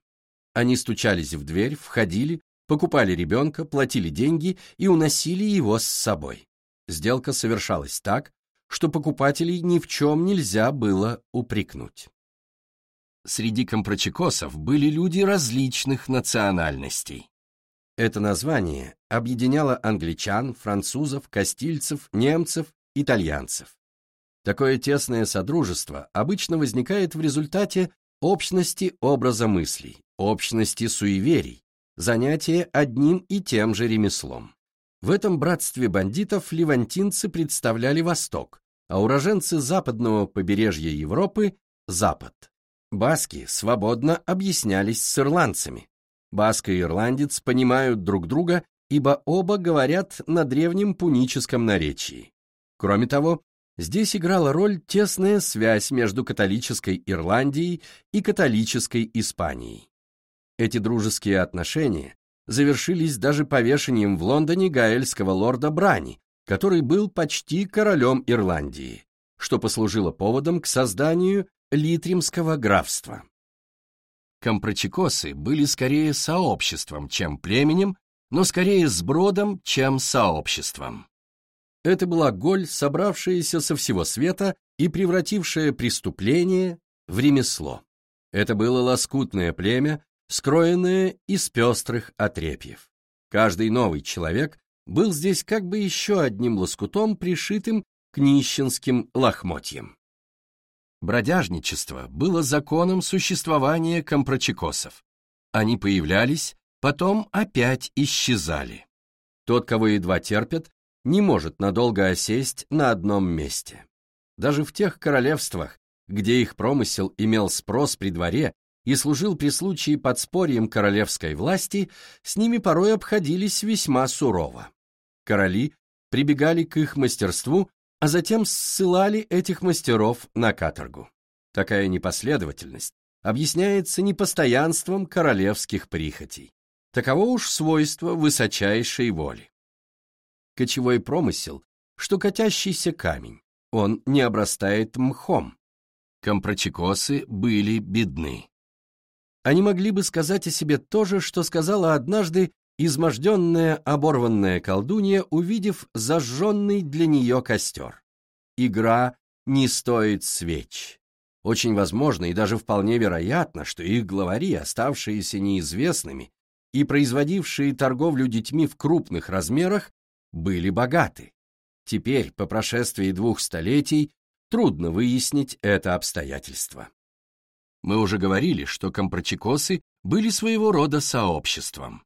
Они стучались в дверь, входили, покупали ребенка, платили деньги и уносили его с собой. Сделка совершалась так, что покупателей ни в чем нельзя было упрекнуть. Среди компрочекосов были люди различных национальностей. Это название объединяло англичан, французов, кастильцев, немцев, итальянцев. Такое тесное содружество обычно возникает в результате общности образа мыслей, общности суеверий, занятия одним и тем же ремеслом. В этом братстве бандитов левантинцы представляли Восток, а уроженцы западного побережья Европы – Запад. Баски свободно объяснялись с ирландцами. Баска и ирландец понимают друг друга, ибо оба говорят на древнем пуническом наречии. Кроме того, здесь играла роль тесная связь между католической Ирландией и католической Испанией. Эти дружеские отношения завершились даже повешением в Лондоне гаэльского лорда Брани, который был почти королем Ирландии, что послужило поводом к созданию Литримского графства. Компрочекосы были скорее сообществом, чем племенем, но скорее сбродом, чем сообществом. Это была голь, собравшаяся со всего света и превратившая преступление в ремесло. Это было лоскутное племя, скроенное из пестрых отрепьев. Каждый новый человек был здесь как бы еще одним лоскутом, пришитым к нищенским лохмотьям. Бродяжничество было законом существования компрочекосов. Они появлялись, потом опять исчезали. Тот, кого едва терпят, не может надолго осесть на одном месте. Даже в тех королевствах, где их промысел имел спрос при дворе и служил при случае подспорьем королевской власти, с ними порой обходились весьма сурово. Короли прибегали к их мастерству, а затем ссылали этих мастеров на каторгу. Такая непоследовательность объясняется непостоянством королевских прихотей. Таково уж свойство высочайшей воли. Кочевой промысел, что катящийся камень, он не обрастает мхом. Компрочекосы были бедны. Они могли бы сказать о себе то же, что сказала однажды изможденная оборванная колдунья, увидев зажженный для нее костер. Игра не стоит свеч. Очень возможно и даже вполне вероятно, что их главари, оставшиеся неизвестными и производившие торговлю детьми в крупных размерах, были богаты. Теперь, по прошествии двух столетий, трудно выяснить это обстоятельство. Мы уже говорили, что компрочекосы были своего рода сообществом.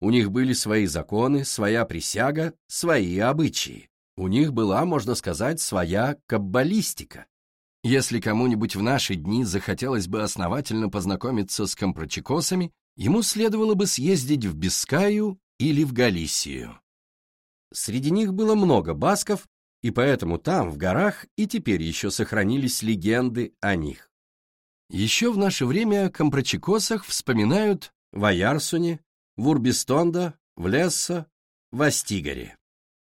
У них были свои законы, своя присяга, свои обычаи. У них была, можно сказать, своя каббалистика. Если кому-нибудь в наши дни захотелось бы основательно познакомиться с компрочекосами, ему следовало бы съездить в Бискаю или в Галисию. Среди них было много басков, и поэтому там, в горах, и теперь еще сохранились легенды о них. Еще в наше время о компрочекосах вспоминают в Аярсуне, в Урбистонда, в Лесса, в Астигаре.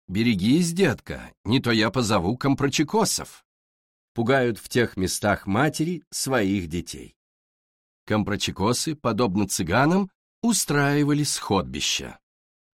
«Берегись, детка, не то я позову компрочекосов!» Пугают в тех местах матери своих детей. Компрочекосы, подобно цыганам, устраивали сходбища.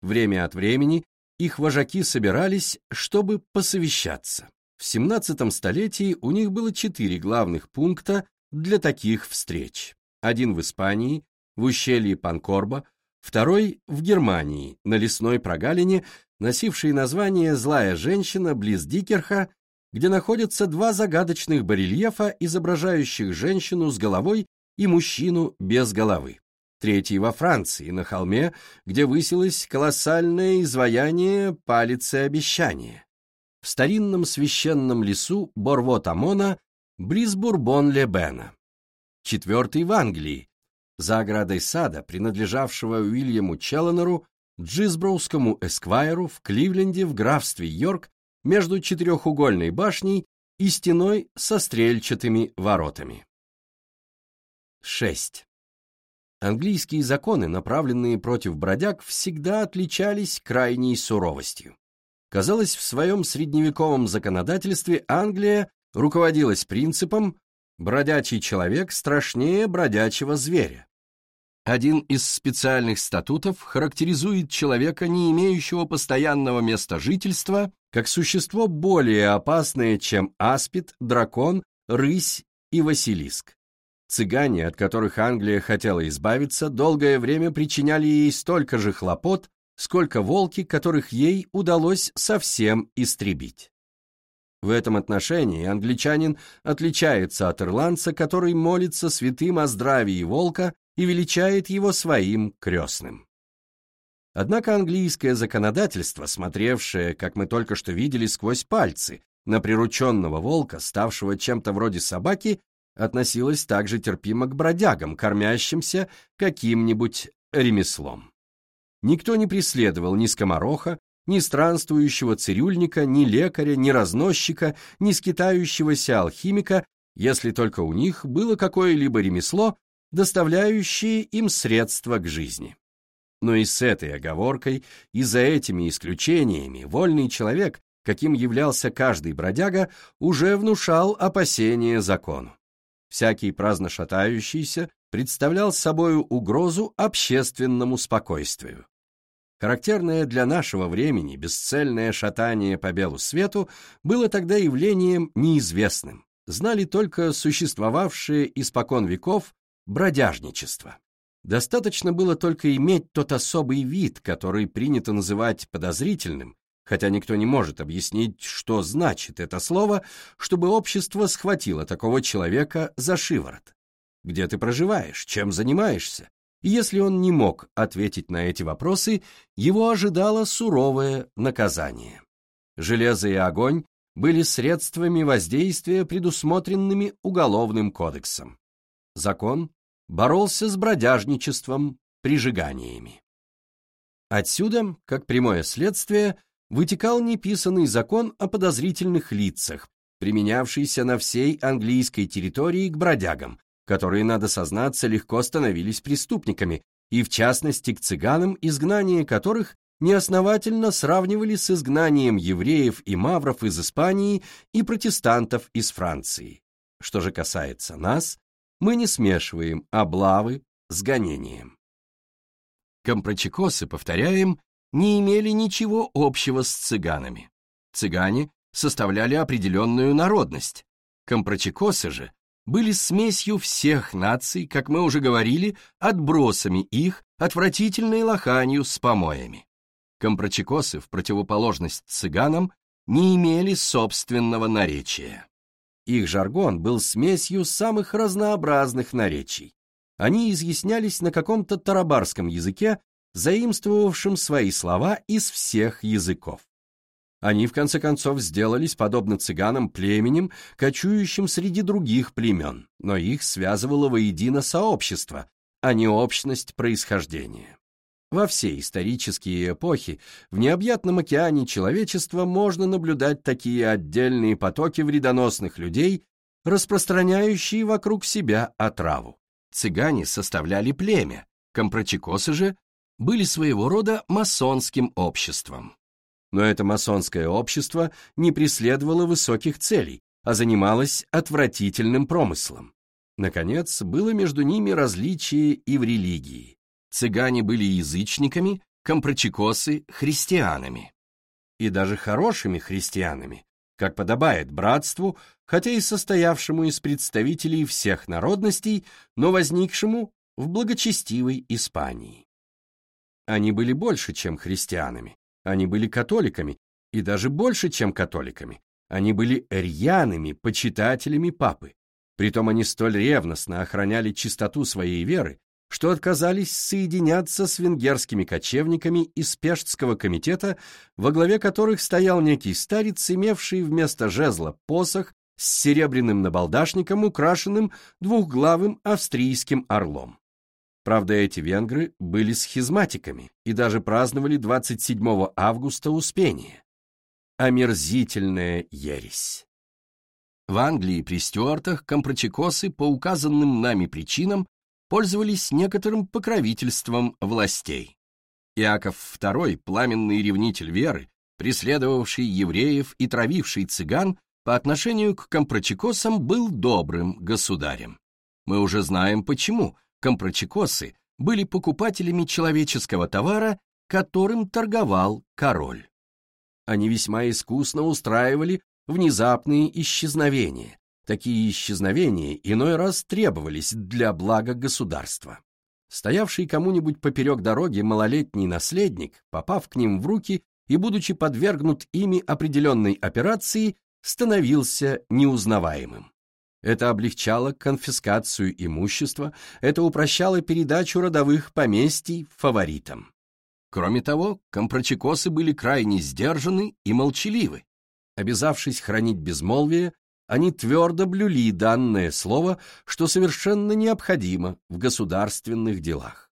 Время от времени их вожаки собирались, чтобы посовещаться. В XVII столетии у них было четыре главных пункта для таких встреч. Один в Испании, в ущелье Панкорба, второй в Германии, на лесной прогалине, носившей название «Злая женщина» близ Дикерха, где находятся два загадочных барельефа, изображающих женщину с головой и мужчину без головы. Третий во Франции, на холме, где высилось колоссальное изваяние палицы обещания. В старинном священном лесу Борвот-Амона, близ Бурбон-Лебена. Четвертый в Англии, за оградой сада, принадлежавшего Уильяму Челленеру, Джизброускому эсквайру в Кливленде в графстве Йорк между четырехугольной башней и стеной со стрельчатыми воротами. 6. Английские законы, направленные против бродяг, всегда отличались крайней суровостью. Казалось, в своем средневековом законодательстве Англия руководилась принципом Бродячий человек страшнее бродячего зверя. Один из специальных статутов характеризует человека, не имеющего постоянного места жительства, как существо более опасное, чем аспид, дракон, рысь и василиск. Цыгане, от которых Англия хотела избавиться, долгое время причиняли ей столько же хлопот, сколько волки, которых ей удалось совсем истребить. В этом отношении англичанин отличается от ирландца, который молится святым о здравии волка и величает его своим крестным. Однако английское законодательство, смотревшее, как мы только что видели, сквозь пальцы, на прирученного волка, ставшего чем-то вроде собаки, относилось также терпимо к бродягам, кормящимся каким-нибудь ремеслом. Никто не преследовал ни скомороха, ни странствующего цирюльника, ни лекаря, ни разносчика, ни скитающегося алхимика, если только у них было какое-либо ремесло, доставляющее им средства к жизни. Но и с этой оговоркой, и за этими исключениями вольный человек, каким являлся каждый бродяга, уже внушал опасения закону. Всякий праздно шатающийся представлял собою угрозу общественному спокойствию. Характерное для нашего времени бесцельное шатание по белу свету было тогда явлением неизвестным, знали только существовавшее испокон веков бродяжничество. Достаточно было только иметь тот особый вид, который принято называть подозрительным, хотя никто не может объяснить, что значит это слово, чтобы общество схватило такого человека за шиворот. Где ты проживаешь, чем занимаешься, если он не мог ответить на эти вопросы, его ожидало суровое наказание. Железо и огонь были средствами воздействия, предусмотренными Уголовным кодексом. Закон боролся с бродяжничеством, прижиганиями. Отсюда, как прямое следствие, вытекал неписанный закон о подозрительных лицах, применявшийся на всей английской территории к бродягам, которые, надо сознаться, легко становились преступниками, и в частности к цыганам, изгнание которых неосновательно сравнивали с изгнанием евреев и мавров из Испании и протестантов из Франции. Что же касается нас, мы не смешиваем облавы с гонением. Компрочекосы, повторяем, не имели ничего общего с цыганами. Цыгане составляли определенную народность. Компрочекосы же были смесью всех наций, как мы уже говорили, отбросами их, отвратительной лоханью с помоями. Компрочекосы, в противоположность цыганам, не имели собственного наречия. Их жаргон был смесью самых разнообразных наречий. Они изъяснялись на каком-то тарабарском языке, заимствовавшем свои слова из всех языков. Они, в конце концов, сделались, подобно цыганам, племенем, кочующим среди других племен, но их связывало воедино сообщество, а не общность происхождения. Во все исторические эпохи в необъятном океане человечества можно наблюдать такие отдельные потоки вредоносных людей, распространяющие вокруг себя отраву. Цыгане составляли племя, компрочекосы же были своего рода масонским обществом. Но это масонское общество не преследовало высоких целей, а занималось отвратительным промыслом. Наконец, было между ними различие и в религии. Цыгане были язычниками, компрочекосы — христианами. И даже хорошими христианами, как подобает братству, хотя и состоявшему из представителей всех народностей, но возникшему в благочестивой Испании. Они были больше, чем христианами. Они были католиками, и даже больше, чем католиками. Они были рьяными почитателями папы. Притом они столь ревностно охраняли чистоту своей веры, что отказались соединяться с венгерскими кочевниками из Пештского комитета, во главе которых стоял некий старец, имевший вместо жезла посох с серебряным набалдашником, украшенным двухглавым австрийским орлом. Правда, эти венгры были схизматиками и даже праздновали 27 августа Успение. Омерзительная ересь. В Англии при Стюартах компрочекосы по указанным нами причинам пользовались некоторым покровительством властей. Иаков II, пламенный ревнитель веры, преследовавший евреев и травивший цыган, по отношению к компрочекосам был добрым государем. Мы уже знаем почему, компрочекосы были покупателями человеческого товара, которым торговал король. Они весьма искусно устраивали внезапные исчезновения. Такие исчезновения иной раз требовались для блага государства. Стоявший кому-нибудь поперек дороги малолетний наследник, попав к ним в руки и будучи подвергнут ими определенной операции, становился неузнаваемым. Это облегчало конфискацию имущества, это упрощало передачу родовых поместий фаворитам. Кроме того, компрочекосы были крайне сдержаны и молчаливы. Обязавшись хранить безмолвие, они твердо блюли данное слово, что совершенно необходимо в государственных делах.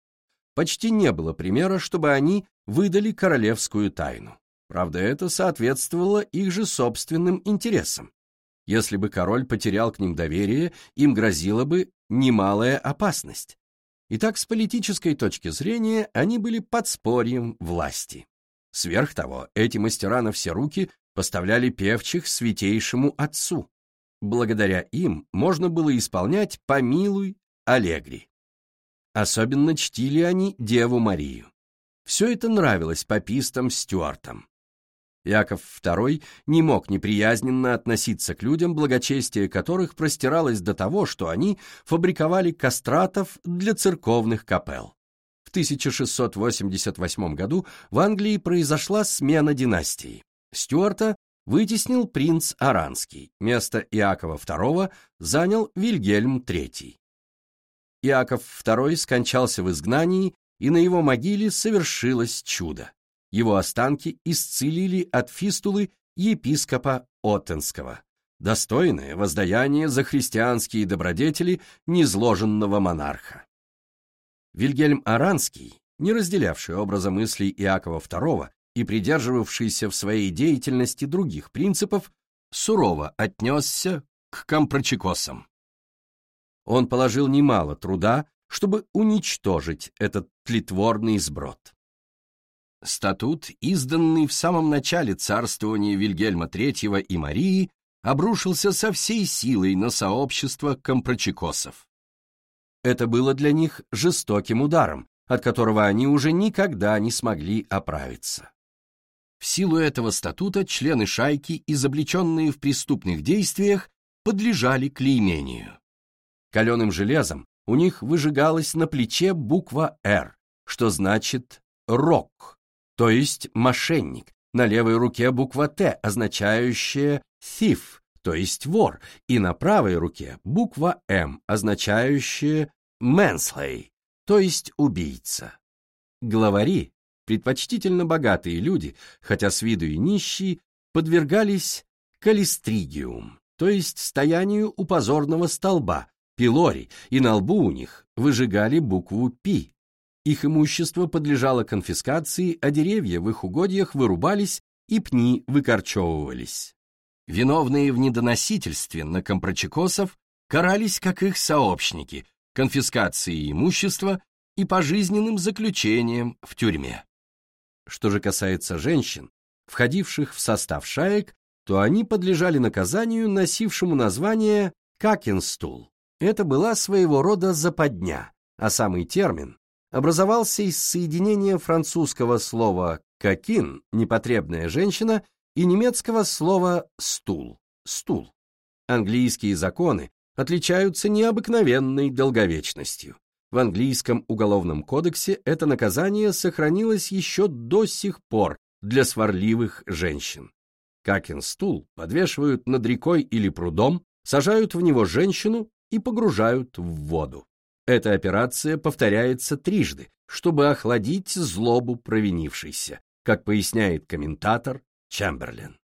почти не было примера, чтобы они выдали королевскую тайну. Правда, это соответствовало их же собственным интересам. Если бы король потерял к ним доверие, им грозила бы немалая опасность. Итак, с политической точки зрения они были подспорьем власти. Сверх того, эти мастера на все руки поставляли певчих святейшему отцу. Благодаря им можно было исполнять «Помилуй, Аллегри». Особенно чтили они Деву Марию. Все это нравилось папистам Стюартам. Яков II не мог неприязненно относиться к людям, благочестие которых простиралось до того, что они фабриковали кастратов для церковных капел. В 1688 году в Англии произошла смена династии. Стюарта вытеснил принц Аранский, место Иакова II занял Вильгельм III. Иаков II скончался в изгнании, и на его могиле совершилось чудо. Его останки исцелили от фистулы епископа Оттенского, достойное воздаяние за христианские добродетели незложенного монарха. Вильгельм Аранский, не разделявший образа мыслей Иакова II и придерживавшийся в своей деятельности других принципов, сурово отнесся к компрочекосам. Он положил немало труда, чтобы уничтожить этот тлетворный сброд. Статут, изданный в самом начале царствования Вильгельма III и Марии, обрушился со всей силой на сообщество компрочекосов. Это было для них жестоким ударом, от которого они уже никогда не смогли оправиться. В силу этого статута члены шайки, изобличенные в преступных действиях, подлежали клеймению. Каленым железом у них выжигалась на плече буква «Р», что значит «рок», то есть мошенник, на левой руке буква «Т», означающая «thief», то есть вор, и на правой руке буква «М», означающая «manslay», то есть убийца. Главари, предпочтительно богатые люди, хотя с виду и нищие, подвергались калистригиум, то есть стоянию у позорного столба, пилори, и на лбу у них выжигали букву «Пи», их имущество подлежало конфискации, а деревья в их угодьях вырубались и пни выкорчевывались. Виновные в недоносительстве на компрочекосов карались как их сообщники, конфискацией имущества и пожизненным заключением в тюрьме. Что же касается женщин, входивших в состав шаек, то они подлежали наказанию, носившему название «какенстул». Это была своего рода западня, а самый термин образовался из соединения французского слова «кокин» — непотребная женщина и немецкого слова «стул» — стул. Английские законы отличаются необыкновенной долговечностью. В английском уголовном кодексе это наказание сохранилось еще до сих пор для сварливых женщин. Какин стул подвешивают над рекой или прудом, сажают в него женщину и погружают в воду. Эта операция повторяется трижды, чтобы охладить злобу провинившейся, как поясняет комментатор Чемберлен.